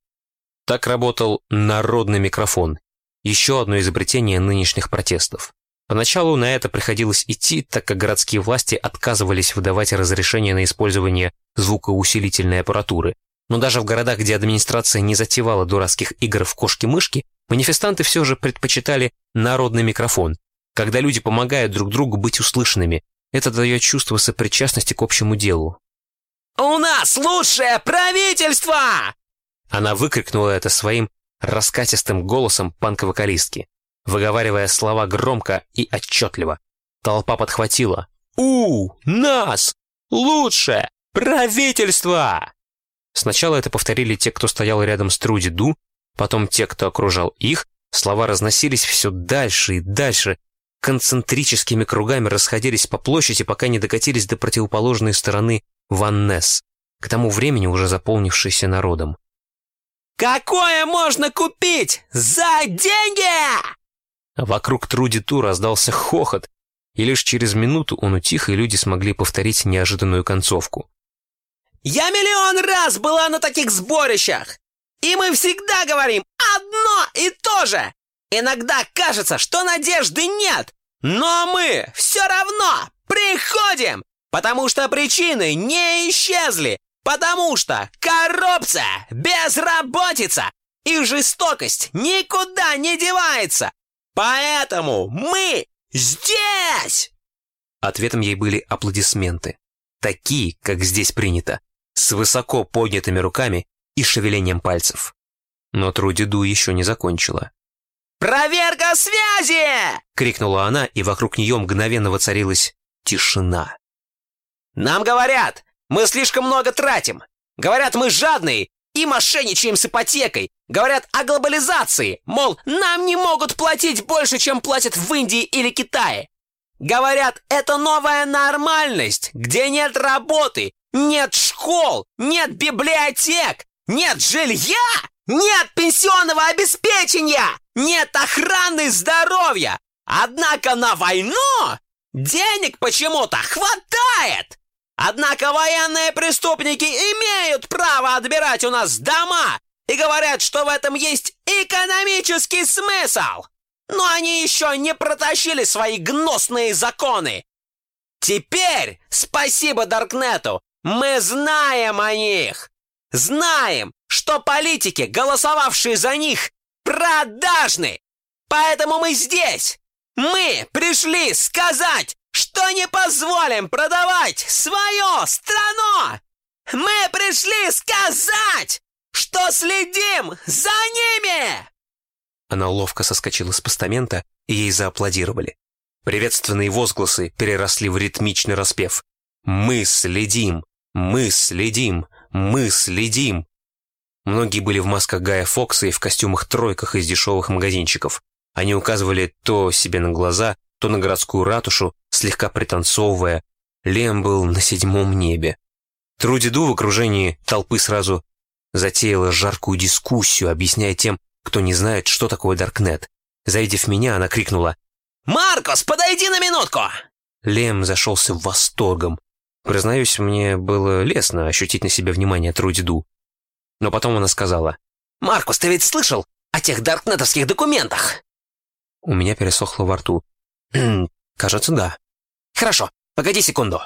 Так работал народный микрофон. Еще одно изобретение нынешних протестов. Поначалу на это приходилось идти, так как городские власти отказывались выдавать разрешение на использование звукоусилительной аппаратуры. Но даже в городах, где администрация не затевала дурацких игр в кошки-мышки, манифестанты все же предпочитали народный микрофон. Когда люди помогают друг другу быть услышанными, это дает чувство сопричастности к общему делу. «У нас лучшее правительство!» Она выкрикнула это своим раскатистым голосом панк-вокалистки, выговаривая слова громко и отчетливо. Толпа подхватила. «У нас лучшее правительство!» Сначала это повторили те, кто стоял рядом с Труди Ду, потом те, кто окружал их, слова разносились все дальше и дальше, концентрическими кругами расходились по площади, пока не докатились до противоположной стороны Ваннес, к тому времени уже заполнившейся народом. «Какое можно купить за деньги?» Вокруг Труди Ту раздался хохот, и лишь через минуту он утих, и люди смогли повторить неожиданную концовку. «Я миллион раз была на таких сборищах, и мы всегда говорим одно и то же. Иногда кажется, что надежды нет, но мы все равно приходим, потому что причины не исчезли, потому что коррупция, безработица и жестокость никуда не девается. Поэтому мы здесь!» Ответом ей были аплодисменты. Такие, как здесь принято, с высоко поднятыми руками и шевелением пальцев. Но Труди Ду еще не закончила. «Проверка связи!» — крикнула она, и вокруг нее мгновенно воцарилась тишина. «Нам говорят, мы слишком много тратим. Говорят, мы жадные и мошенничаем с ипотекой. Говорят о глобализации, мол, нам не могут платить больше, чем платят в Индии или Китае. Говорят, это новая нормальность, где нет работы, нет школ, нет библиотек, нет жилья, нет пенсионного обеспечения, нет охраны здоровья. Однако на войну денег почему-то хватает. Однако военные преступники имеют право отбирать у нас дома и говорят, что в этом есть экономический смысл. Но они еще не протащили свои гнусные законы. Теперь, спасибо Даркнету, мы знаем о них. Знаем, что политики, голосовавшие за них, продажны. Поэтому мы здесь. Мы пришли сказать, что не позволим продавать свою страну. Мы пришли сказать, что следим за ними. Она ловко соскочила с постамента, и ей зааплодировали. Приветственные возгласы переросли в ритмичный распев. «Мы следим! Мы следим! Мы следим!» Многие были в масках Гая Фокса и в костюмах-тройках из дешевых магазинчиков. Они указывали то себе на глаза, то на городскую ратушу, слегка пританцовывая. Лем был на седьмом небе. Трудиду в окружении толпы сразу затеяла жаркую дискуссию, объясняя тем, кто не знает, что такое Даркнет. Завидев меня, она крикнула «Маркос, подойди на минутку!» Лем зашелся восторгом. Признаюсь, мне было лестно ощутить на себе внимание Трудиду. Но потом она сказала, «Маркус, ты ведь слышал о тех даркнетовских документах?» У меня пересохло во рту. «Кажется, да». «Хорошо, погоди секунду».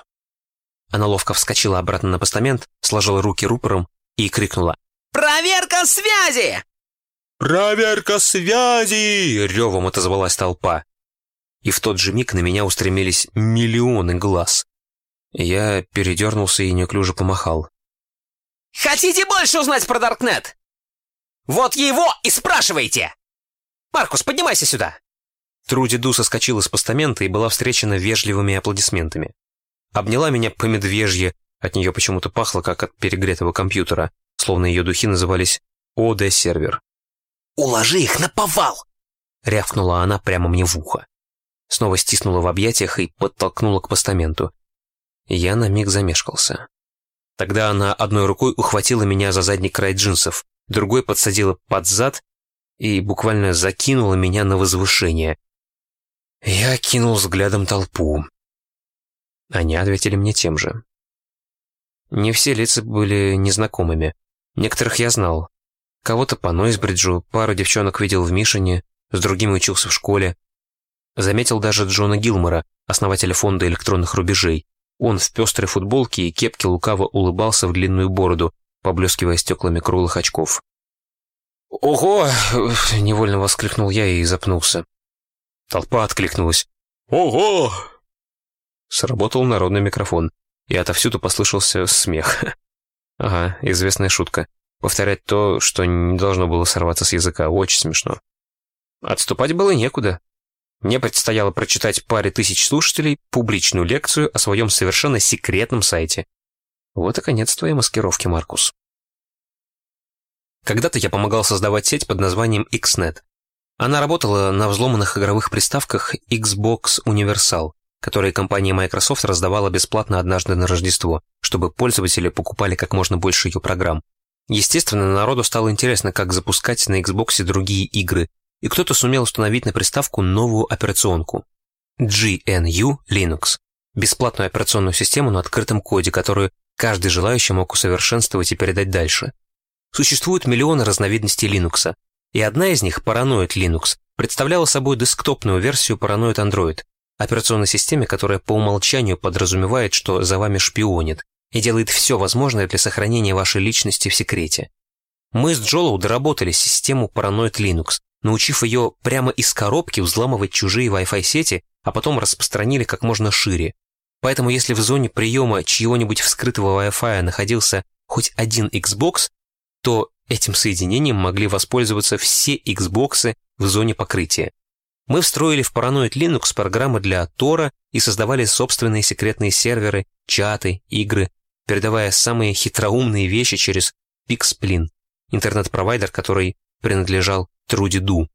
Она ловко вскочила обратно на постамент, сложила руки рупором и крикнула «Проверка связи!» «Проверка связи!» — ревом отозвалась толпа. И в тот же миг на меня устремились миллионы глаз. Я передернулся и неуклюже помахал. «Хотите больше узнать про Даркнет? Вот его и спрашивайте! Маркус, поднимайся сюда!» Труди Ду соскочила с постамента и была встречена вежливыми аплодисментами. Обняла меня по медвежье, от нее почему-то пахло, как от перегретого компьютера, словно ее духи назывались ОД-сервер. «Уложи их на повал!» — рявкнула она прямо мне в ухо. Снова стиснула в объятиях и подтолкнула к постаменту. Я на миг замешкался. Тогда она одной рукой ухватила меня за задний край джинсов, другой подсадила под зад и буквально закинула меня на возвышение. Я кинул взглядом толпу. Они ответили мне тем же. Не все лица были незнакомыми. Некоторых я знал. Кого-то по Нойсбриджу, пару девчонок видел в Мишине, с другими учился в школе. Заметил даже Джона Гилмора, основателя фонда электронных рубежей. Он в пестрой футболке и кепке лукаво улыбался в длинную бороду, поблескивая стеклами круглых очков. «Ого!» — невольно воскликнул я и запнулся. Толпа откликнулась. «Ого!» Сработал народный микрофон, и отовсюду послышался смех. Ага, известная шутка. Повторять то, что не должно было сорваться с языка, очень смешно. Отступать было некуда. Мне предстояло прочитать паре тысяч слушателей публичную лекцию о своем совершенно секретном сайте. Вот и конец твоей маскировки, Маркус. Когда-то я помогал создавать сеть под названием XNet. Она работала на взломанных игровых приставках Xbox Universal, которые компания Microsoft раздавала бесплатно однажды на Рождество, чтобы пользователи покупали как можно больше ее программ. Естественно, народу стало интересно, как запускать на Xbox другие игры, и кто-то сумел установить на приставку новую операционку GNU Linux, бесплатную операционную систему на открытом коде, которую каждый желающий мог усовершенствовать и передать дальше. Существуют миллионы разновидностей Linux, и одна из них, Paranoid Linux, представляла собой десктопную версию Paranoid Android, операционной системе, которая по умолчанию подразумевает, что за вами шпионит, и делает все возможное для сохранения вашей личности в секрете. Мы с Джолоу доработали систему Paranoid Linux, научив ее прямо из коробки взламывать чужие Wi-Fi сети, а потом распространили как можно шире. Поэтому если в зоне приема чьего-нибудь вскрытого Wi-Fi находился хоть один Xbox, то этим соединением могли воспользоваться все Xbox в зоне покрытия. Мы встроили в Paranoid Linux программы для Тора и создавали собственные секретные серверы, чаты, игры, передавая самые хитроумные вещи через Pixplin, интернет-провайдер, который принадлежал Труди Ду.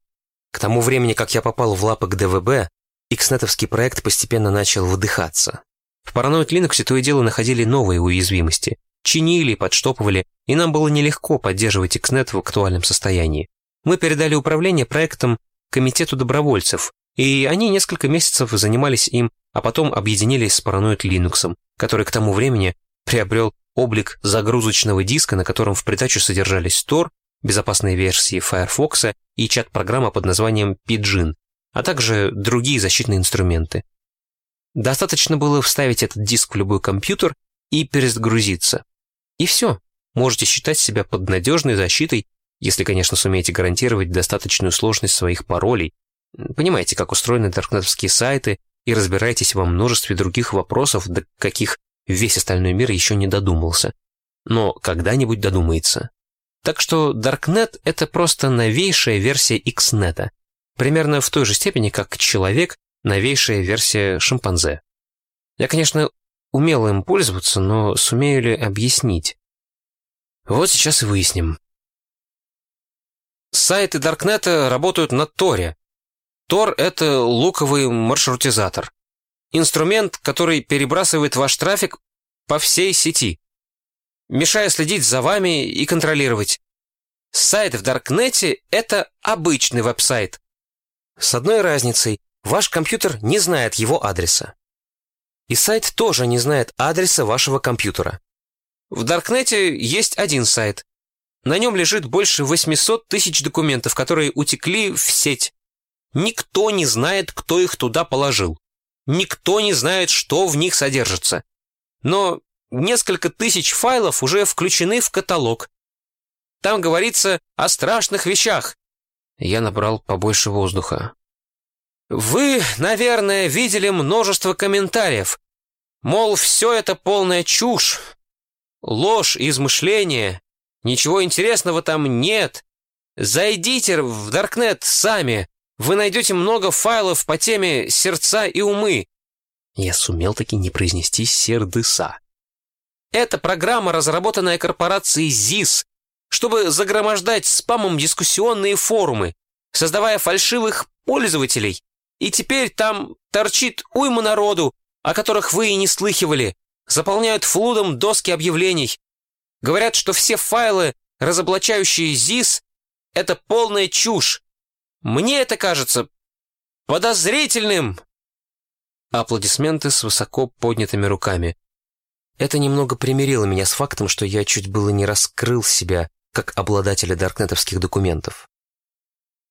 К тому времени, как я попал в лапы к ДВБ, икснетовский проект постепенно начал выдыхаться. В Paranoid Linux то и дело находили новые уязвимости, чинили, подштопывали, и нам было нелегко поддерживать Xnet в актуальном состоянии. Мы передали управление проектом комитету добровольцев, и они несколько месяцев занимались им, а потом объединились с Paranoid Linux, который к тому времени приобрел облик загрузочного диска, на котором в придачу содержались Tor, безопасные версии Firefox и чат-программа под названием Pidgin, а также другие защитные инструменты. Достаточно было вставить этот диск в любой компьютер и перезагрузиться. И все. Можете считать себя под надежной защитой, если, конечно, сумеете гарантировать достаточную сложность своих паролей. Понимаете, как устроены даркнетовские сайты, и разбираетесь во множестве других вопросов, до каких весь остальной мир еще не додумался. Но когда-нибудь додумается. Так что Darknet — это просто новейшая версия XNet, примерно в той же степени, как человек — новейшая версия шимпанзе. Я, конечно, умел им пользоваться, но сумею ли объяснить? Вот сейчас и выясним. Сайты Даркнета работают на Торе. Тор — это луковый маршрутизатор. Инструмент, который перебрасывает ваш трафик по всей сети, мешая следить за вами и контролировать. Сайт в Даркнете — это обычный веб-сайт. С одной разницей, ваш компьютер не знает его адреса. И сайт тоже не знает адреса вашего компьютера. В Даркнете есть один сайт. На нем лежит больше 800 тысяч документов, которые утекли в сеть. Никто не знает, кто их туда положил. Никто не знает, что в них содержится. но несколько тысяч файлов уже включены в каталог. Там говорится о страшных вещах. Я набрал побольше воздуха. Вы, наверное, видели множество комментариев. Мол, все это полная чушь, ложь, измышления, ничего интересного там нет. Зайдите в Даркнет сами, вы найдете много файлов по теме «Сердца и умы». Я сумел таки не произнести «сердыса». Это программа, разработанная корпорацией ЗИС, чтобы загромождать спамом дискуссионные форумы, создавая фальшивых пользователей. И теперь там торчит уйма народу, о которых вы и не слыхивали, заполняют флудом доски объявлений. Говорят, что все файлы, разоблачающие ЗИС, это полная чушь, мне это кажется подозрительным!» Аплодисменты с высоко поднятыми руками. Это немного примирило меня с фактом, что я чуть было не раскрыл себя как обладателя даркнетовских документов.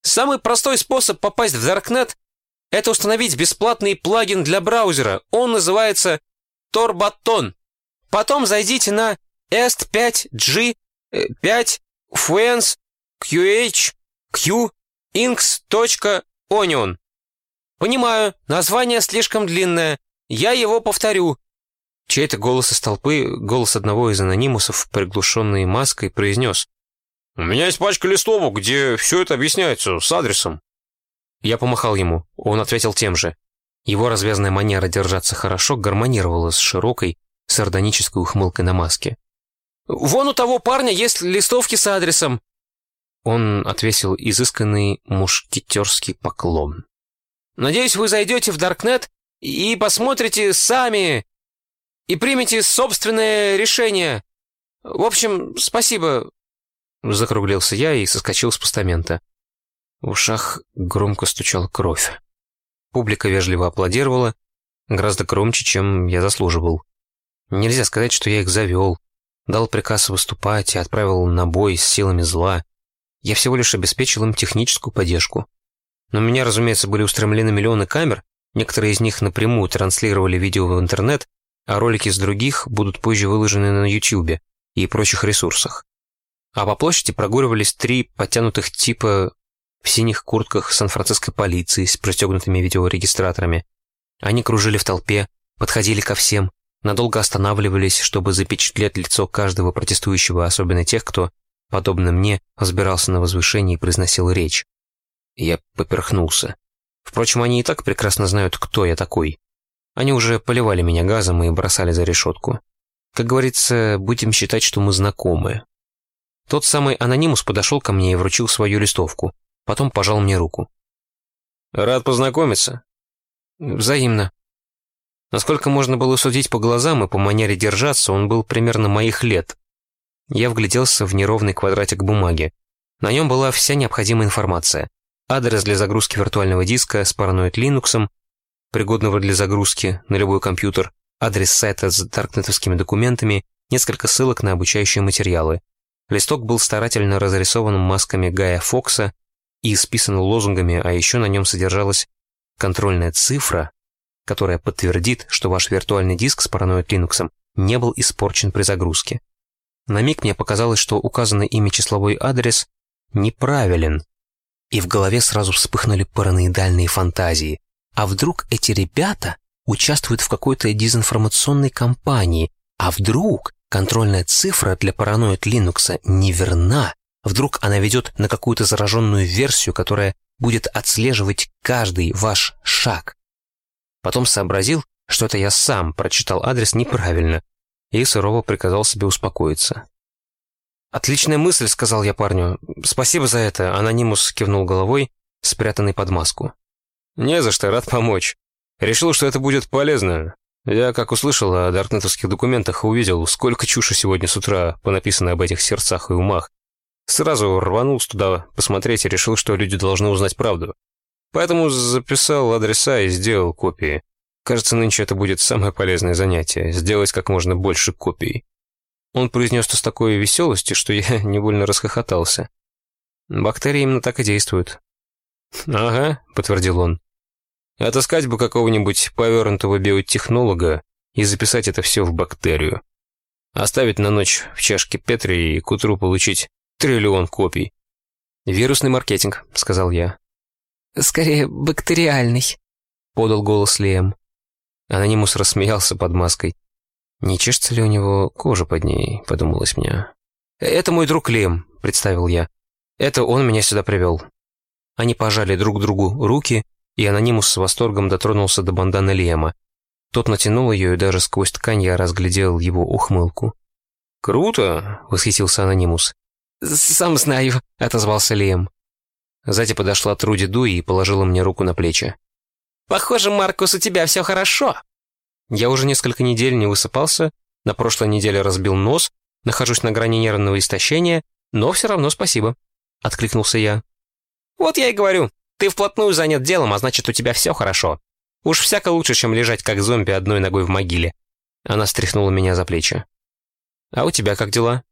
Самый простой способ попасть в Даркнет — это установить бесплатный плагин для браузера. Он называется Torbaton. Потом зайдите на est5g 5 fuens qh q inks.onion. Понимаю, название слишком длинное. Я его повторю. Чей-то голос из толпы, голос одного из анонимусов, приглушенный маской, произнес. «У меня есть пачка листовок, где все это объясняется с адресом». Я помахал ему. Он ответил тем же. Его развязная манера держаться хорошо гармонировала с широкой, сардонической ухмылкой на маске. «Вон у того парня есть листовки с адресом. Он отвесил изысканный мушкетерский поклон. «Надеюсь, вы зайдете в Даркнет и посмотрите сами и примете собственное решение. В общем, спасибо». Закруглился я и соскочил с постамента. В ушах громко стучала кровь. Публика вежливо аплодировала, гораздо громче, чем я заслуживал. Нельзя сказать, что я их завел, дал приказ выступать и отправил на бой с силами зла. Я всего лишь обеспечил им техническую поддержку. У меня, разумеется, были устремлены миллионы камер, некоторые из них напрямую транслировали видео в интернет, а ролики с других будут позже выложены на YouTube и прочих ресурсах. А по площади прогуливались три подтянутых типа в синих куртках сан-франциско полиции с пристегнутыми видеорегистраторами. Они кружили в толпе, подходили ко всем, надолго останавливались, чтобы запечатлеть лицо каждого протестующего, особенно тех, кто подобно мне, взбирался на возвышение и произносил речь. Я поперхнулся. Впрочем, они и так прекрасно знают, кто я такой. Они уже поливали меня газом и бросали за решетку. Как говорится, будем считать, что мы знакомы. Тот самый анонимус подошел ко мне и вручил свою листовку. Потом пожал мне руку. «Рад познакомиться». «Взаимно». Насколько можно было судить по глазам и по манере держаться, он был примерно моих лет, я вгляделся в неровный квадратик бумаги. На нем была вся необходимая информация. Адрес для загрузки виртуального диска с параноид Linux, пригодного для загрузки на любой компьютер, адрес сайта с даркнетовскими документами, несколько ссылок на обучающие материалы. Листок был старательно разрисован масками Гая Фокса и исписан лозунгами, а еще на нем содержалась контрольная цифра, которая подтвердит, что ваш виртуальный диск с параноид Linux не был испорчен при загрузке. На миг мне показалось, что указанный ими числовой адрес неправилен, и в голове сразу вспыхнули параноидальные фантазии. А вдруг эти ребята участвуют в какой-то дезинформационной кампании, а вдруг контрольная цифра для параноид Linux неверна, вдруг она ведет на какую-то зараженную версию, которая будет отслеживать каждый ваш шаг. Потом сообразил, что это я сам прочитал адрес неправильно, и сурово приказал себе успокоиться. «Отличная мысль», — сказал я парню. «Спасибо за это», — анонимус кивнул головой, спрятанный под маску. «Не за что, рад помочь. Решил, что это будет полезно. Я, как услышал о даркнетовских документах, увидел, сколько чуши сегодня с утра понаписано об этих сердцах и умах. Сразу рванулся туда посмотреть и решил, что люди должны узнать правду. Поэтому записал адреса и сделал копии. Кажется, нынче это будет самое полезное занятие — сделать как можно больше копий. Он произнес это с такой веселостью, что я невольно расхохотался. Бактерии именно так и действуют. «Ага», — подтвердил он. «Отыскать бы какого-нибудь повернутого биотехнолога и записать это все в бактерию. Оставить на ночь в чашке Петри и к утру получить триллион копий. «Вирусный маркетинг», — сказал я. «Скорее, бактериальный», — подал голос Лем. Анонимус рассмеялся под маской. «Не чешется ли у него кожа под ней?» — подумалось мне. «Это мой друг Лем», — представил я. «Это он меня сюда привел». Они пожали друг другу руки, и Анонимус с восторгом дотронулся до банданы Лема. Тот натянул ее, и даже сквозь ткань я разглядел его ухмылку. «Круто!» — восхитился Анонимус. «Сам знаю», — отозвался Лем. Сзади подошла Труди Ду и положила мне руку на плечи. «Похоже, Маркус, у тебя все хорошо». Я уже несколько недель не высыпался, на прошлой неделе разбил нос, нахожусь на грани нервного истощения, но все равно спасибо. Откликнулся я. «Вот я и говорю, ты вплотную занят делом, а значит, у тебя все хорошо. Уж всяко лучше, чем лежать как зомби одной ногой в могиле». Она стряхнула меня за плечи. «А у тебя как дела?»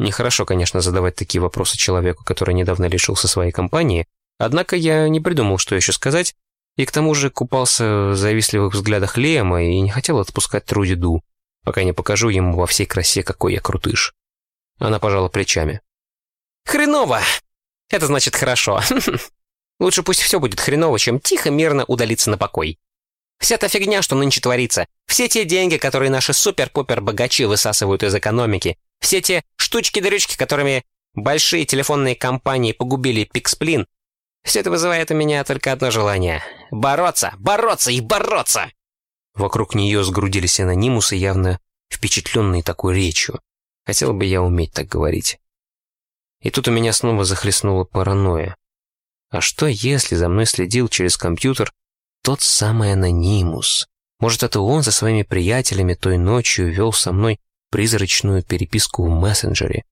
Нехорошо, конечно, задавать такие вопросы человеку, который недавно лишился своей компании, однако я не придумал, что еще сказать, и к тому же купался в завистливых взглядах Лема и не хотел отпускать Труди Ду, пока не покажу ему во всей красе, какой я крутыш. Она пожала плечами. «Хреново! Это значит хорошо. Лучше пусть все будет хреново, чем тихо, мирно удалиться на покой. Вся та фигня, что нынче творится, все те деньги, которые наши супер-пупер-богачи высасывают из экономики, все те штучки-дрючки, которыми большие телефонные компании погубили Пиксплин, все это вызывает у меня только одно желание — бороться, бороться и бороться!» Вокруг нее сгрудились анонимусы, явно впечатленные такой речью. Хотел бы я уметь так говорить. И тут у меня снова захлестнула паранойя. А что, если за мной следил через компьютер тот самый анонимус? Может, это он со своими приятелями той ночью вел со мной призрачную переписку в мессенджере.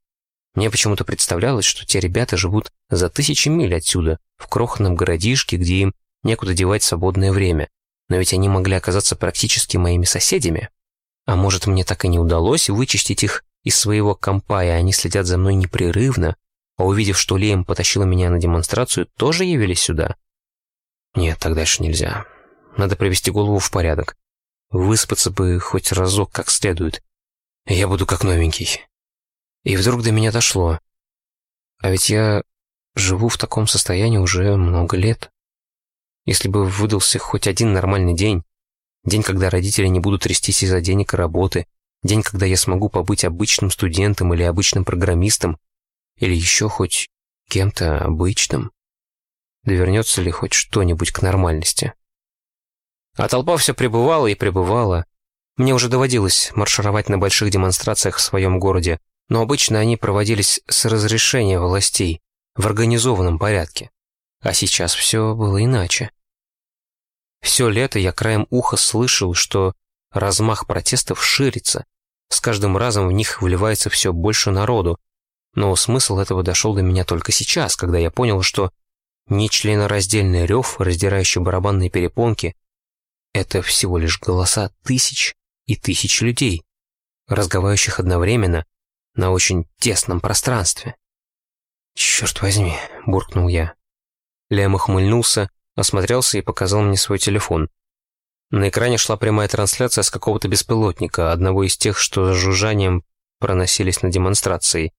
Мне почему-то представлялось, что те ребята живут за тысячи миль отсюда, в крохотном городишке, где им некуда девать свободное время. Но ведь они могли оказаться практически моими соседями. А может, мне так и не удалось вычистить их из своего компа, и они следят за мной непрерывно, а увидев, что Леем потащила меня на демонстрацию, тоже явились сюда? Нет, так дальше нельзя. Надо привести голову в порядок. Выспаться бы хоть разок как следует. Я буду как новенький. И вдруг до меня дошло. А ведь я живу в таком состоянии уже много лет. Если бы выдался хоть один нормальный день, день, когда родители не будут трястись из-за денег и работы, день, когда я смогу побыть обычным студентом или обычным программистом, или еще хоть кем-то обычным, довернется ли хоть что-нибудь к нормальности. А толпа все пребывала и пребывала, мне уже доводилось маршировать на больших демонстрациях в своем городе, но обычно они проводились с разрешения властей, в организованном порядке. А сейчас все было иначе. Все лето я краем уха слышал, что размах протестов ширится, с каждым разом в них вливается все больше народу, но смысл этого дошел до меня только сейчас, когда я понял, что нечленораздельный рев, раздирающий барабанные перепонки, это всего лишь голоса тысяч и тысяч людей, разговаривающих одновременно на очень тесном пространстве. «Черт возьми!» — буркнул я. Лем ухмыльнулся, осмотрелся и показал мне свой телефон. На экране шла прямая трансляция с какого-то беспилотника, одного из тех, что с жужжанием проносились на демонстрации.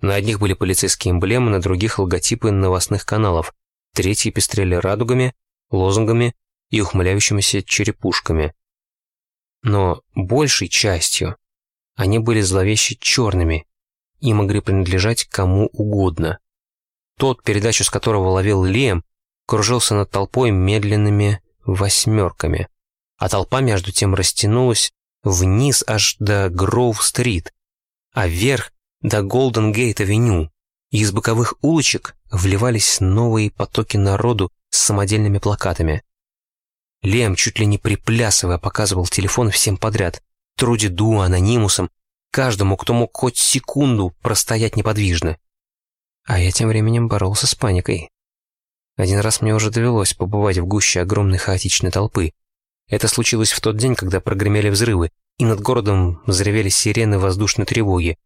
На одних были полицейские эмблемы, на других — логотипы новостных каналов, третьи пестрели радугами, лозунгами и ухмыляющимися черепушками но большей частью они были зловеще черными и могли принадлежать кому угодно. Тот, передачу с которого ловил Лем, кружился над толпой медленными восьмерками, а толпа между тем растянулась вниз аж до Гроув-стрит, а вверх до Голден-Гейт-авеню, и из боковых улочек вливались новые потоки народу с самодельными плакатами. Лем, чуть ли не приплясывая, показывал телефон всем подряд. Труди Ду, анонимусам, каждому, кто мог хоть секунду простоять неподвижно. А я тем временем боролся с паникой. Один раз мне уже довелось побывать в гуще огромной хаотичной толпы. Это случилось в тот день, когда прогремели взрывы, и над городом взревели сирены воздушной тревоги.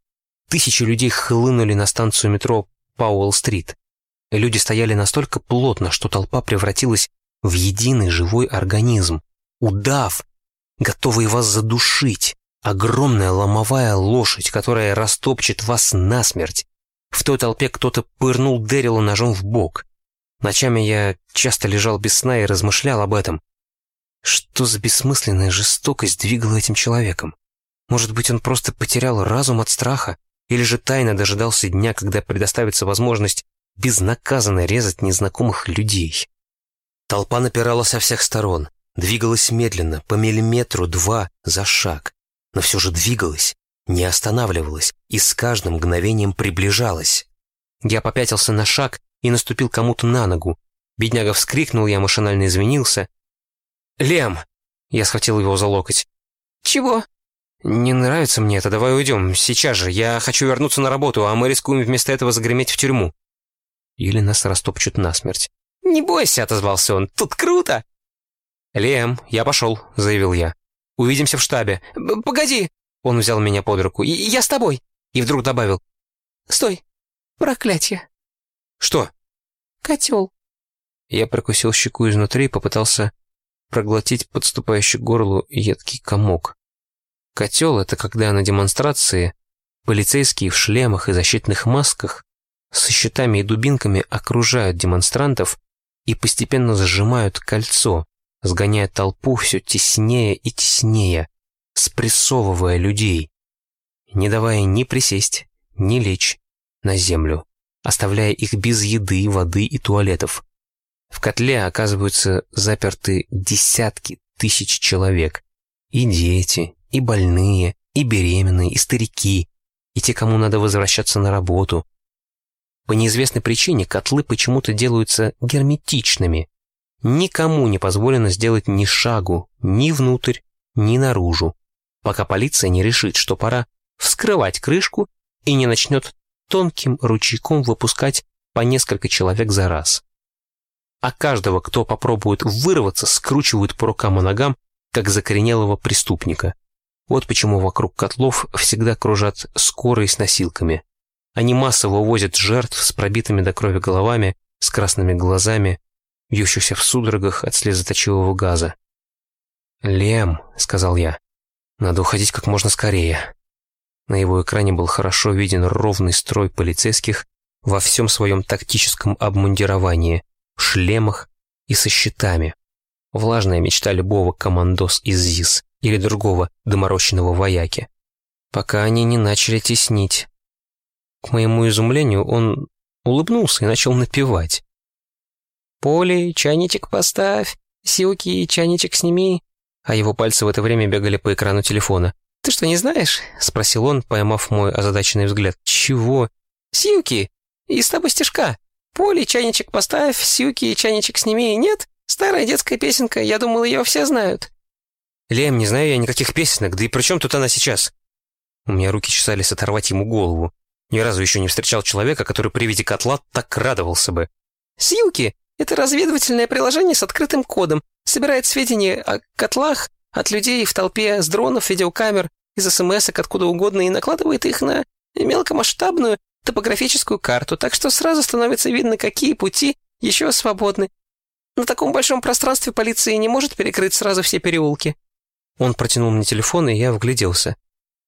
Тысячи людей хлынули на станцию метро Пауэлл-стрит. Люди стояли настолько плотно, что толпа превратилась в единый живой организм. Удав, готовые вас задушить. Огромная ломовая лошадь, которая растопчет вас насмерть. В той толпе кто-то пырнул Дэрила ножом в бок. Ночами я часто лежал без сна и размышлял об этом. Что за бессмысленная жестокость двигала этим человеком? Может быть, он просто потерял разум от страха? Или же тайно дожидался дня, когда предоставится возможность безнаказанно резать незнакомых людей? Толпа напирала со всех сторон, двигалась медленно, по миллиметру два за шаг, но все же двигалась, не останавливалась и с каждым мгновением приближалась. Я попятился на шаг и наступил кому-то на ногу. Бедняга вскрикнул, я машинально извинился. «Лем!» — я схватил его за локоть. «Чего?» «Не нравится мне это, давай уйдем, сейчас же. Я хочу вернуться на работу, а мы рискуем вместо этого загреметь в тюрьму». Или нас растопчут насмерть. «Не бойся», — отозвался он, — «тут круто!» «Лем, я пошел», — заявил я. «Увидимся в штабе». «Погоди!» — он взял меня под руку. «Я с тобой!» И вдруг добавил. «Стой! Проклятие!» «Что?» «Котел!» Я прокусил щеку изнутри и попытался проглотить подступающий к горлу едкий комок. Котел — это когда на демонстрации полицейские в шлемах и защитных масках со щитами и дубинками окружают демонстрантов и постепенно зажимают кольцо, сгоняя толпу все теснее и теснее, спрессовывая людей, не давая ни присесть, ни лечь на землю, оставляя их без еды, воды и туалетов. В котле оказываются заперты десятки тысяч человек. И дети, и больные, и беременные, и старики, и те, кому надо возвращаться на работу. По неизвестной причине котлы почему-то делаются герметичными, Никому не позволено сделать ни шагу, ни внутрь, ни наружу, пока полиция не решит, что пора вскрывать крышку и не начнет тонким ручейком выпускать по несколько человек за раз. А каждого, кто попробует вырваться, скручивают по рукам и ногам, как закоренелого преступника. Вот почему вокруг котлов всегда кружат скорые с носилками. Они массово увозят жертв с пробитыми до крови головами, с красными глазами, бьющихся в судорогах от слезоточивого газа. «Лем», — сказал я, — «надо уходить как можно скорее». На его экране был хорошо виден ровный строй полицейских во всем своем тактическом обмундировании, в шлемах и со щитами. Влажная мечта любого командос из ЗИС или другого доморощенного вояки. Пока они не начали теснить. К моему изумлению он улыбнулся и начал напевать. «Поле, чайничек поставь, Силки, чайничек сними». А его пальцы в это время бегали по экрану телефона. «Ты что, не знаешь?» — спросил он, поймав мой озадаченный взгляд. «Чего?» «Силки! Из того стишка. Поле, чайничек поставь, Силки, чайничек сними. Нет? Старая детская песенка, я думал, ее все знают». «Лем, не знаю я никаких песенок, да и при чем тут она сейчас?» У меня руки чесались оторвать ему голову. Ни разу еще не встречал человека, который при виде котла так радовался бы. «Силки! Это разведывательное приложение с открытым кодом. Собирает сведения о котлах от людей в толпе, с дронов, видеокамер, из смс откуда угодно и накладывает их на мелкомасштабную топографическую карту, так что сразу становится видно, какие пути еще свободны. На таком большом пространстве полиция не может перекрыть сразу все переулки. Он протянул мне телефон, и я вгляделся.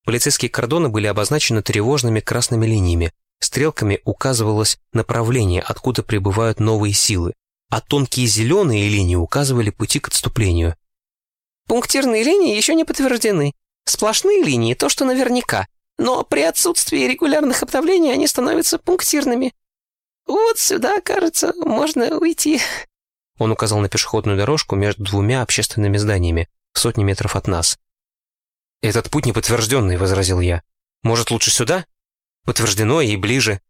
Полицейские кордоны были обозначены тревожными красными линиями. Стрелками указывалось направление, откуда прибывают новые силы, а тонкие зеленые линии указывали пути к отступлению. Пунктирные линии еще не подтверждены. Сплошные линии — то, что наверняка. Но при отсутствии регулярных обновлений они становятся пунктирными. Вот сюда, кажется, можно уйти. Он указал на пешеходную дорожку между двумя общественными зданиями, в сотни метров от нас. «Этот путь неподтвержденный», — возразил я. «Может, лучше сюда?» Подтверждено и ближе».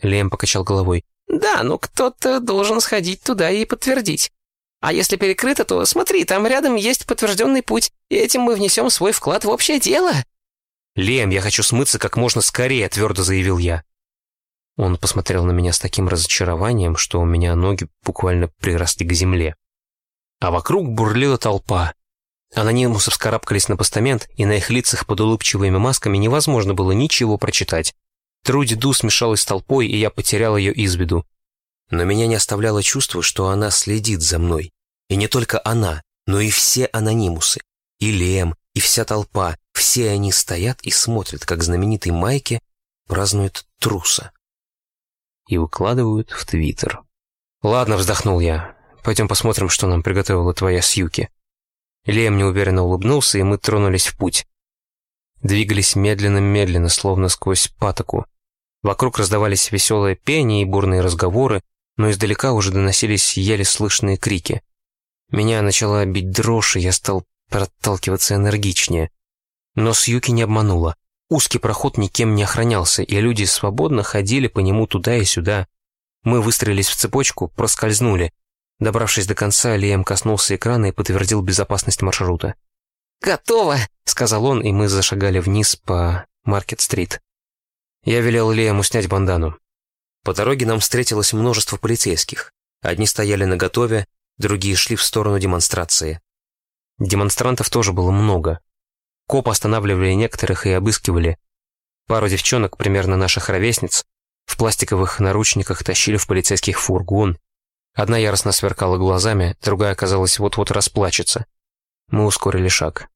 Лем покачал головой. «Да, но кто-то должен сходить туда и подтвердить. А если перекрыто, то смотри, там рядом есть подтвержденный путь, и этим мы внесем свой вклад в общее дело». «Лем, я хочу смыться как можно скорее», — твердо заявил я. Он посмотрел на меня с таким разочарованием, что у меня ноги буквально приросли к земле. А вокруг бурлила толпа. Анонимусы вскарабкались на постамент, и на их лицах под улыбчивыми масками невозможно было ничего прочитать. Труди Ду смешалась с толпой, и я потерял ее из виду. Но меня не оставляло чувство, что она следит за мной. И не только она, но и все анонимусы. и Лем, и вся толпа, все они стоят и смотрят, как знаменитый Майки празднует труса. И выкладывают в Твиттер. «Ладно», — вздохнул я. «Пойдем посмотрим, что нам приготовила твоя Сьюки». Лем неуверенно улыбнулся, и мы тронулись в путь. Двигались медленно-медленно, словно сквозь патоку. Вокруг раздавались веселое пение и бурные разговоры, но издалека уже доносились еле слышные крики. Меня начала бить дрожь, и я стал проталкиваться энергичнее. Но Сьюки не обманула. Узкий проход никем не охранялся, и люди свободно ходили по нему туда и сюда. Мы выстроились в цепочку, проскользнули. Добравшись до конца, Лиэм коснулся экрана и подтвердил безопасность маршрута. «Готово!» — сказал он, и мы зашагали вниз по Маркет-стрит. Я велел Лиэму снять бандану. По дороге нам встретилось множество полицейских. Одни стояли наготове, другие шли в сторону демонстрации. Демонстрантов тоже было много. Коп останавливали некоторых и обыскивали. Пару девчонок, примерно наших ровесниц, в пластиковых наручниках тащили в полицейский фургон. Одна яростно сверкала глазами, другая, казалось, вот-вот расплачется. Мы ускорили шаг.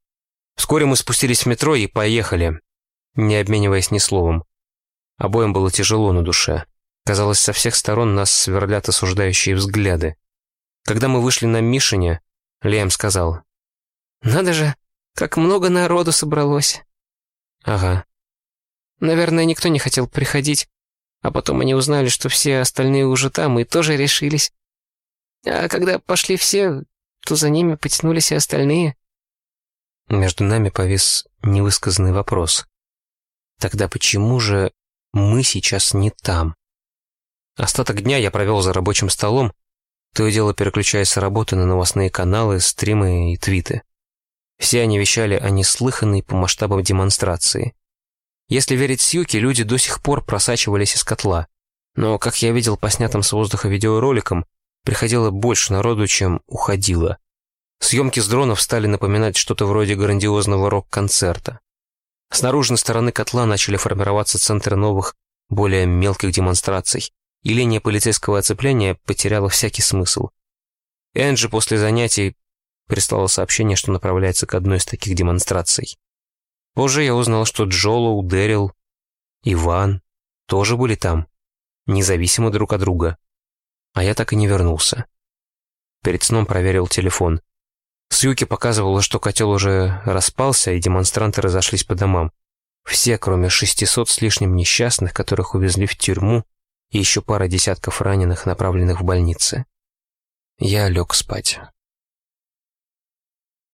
Вскоре мы спустились в метро и поехали, не обмениваясь ни словом. Обоим было тяжело на душе. Казалось, со всех сторон нас сверлят осуждающие взгляды. Когда мы вышли на Мишине, Лиам сказал. «Надо же, как много народу собралось». «Ага». «Наверное, никто не хотел приходить, а потом они узнали, что все остальные уже там и тоже решились. А когда пошли все, то за ними потянулись и остальные». Между нами повис невысказанный вопрос. Тогда почему же мы сейчас не там. Остаток дня я провел за рабочим столом, то и дело переключаясь с работы на новостные каналы, стримы и твиты. Все они вещали о неслыханной по масштабам демонстрации. Если верить Сьюки, люди до сих пор просачивались из котла. Но, как я видел по снятым с воздуха видеороликам, приходило больше народу, чем уходило. Съемки с дронов стали напоминать что-то вроде грандиозного рок-концерта. С наружной стороны котла начали формироваться центры новых, более мелких демонстраций, и линия полицейского оцепления потеряла всякий смысл. Энджи после занятий прислала сообщение, что направляется к одной из таких демонстраций. Позже я узнал, что Джолоу, Дэрил, Иван тоже были там, независимо друг от друга. А я так и не вернулся. Перед сном проверил телефон. Сьюки показывала, что котел уже распался, и демонстранты разошлись по домам. Все, кроме 600 с лишним несчастных, которых увезли в тюрьму, и еще пара десятков раненых, направленных в больницы. Я лег спать.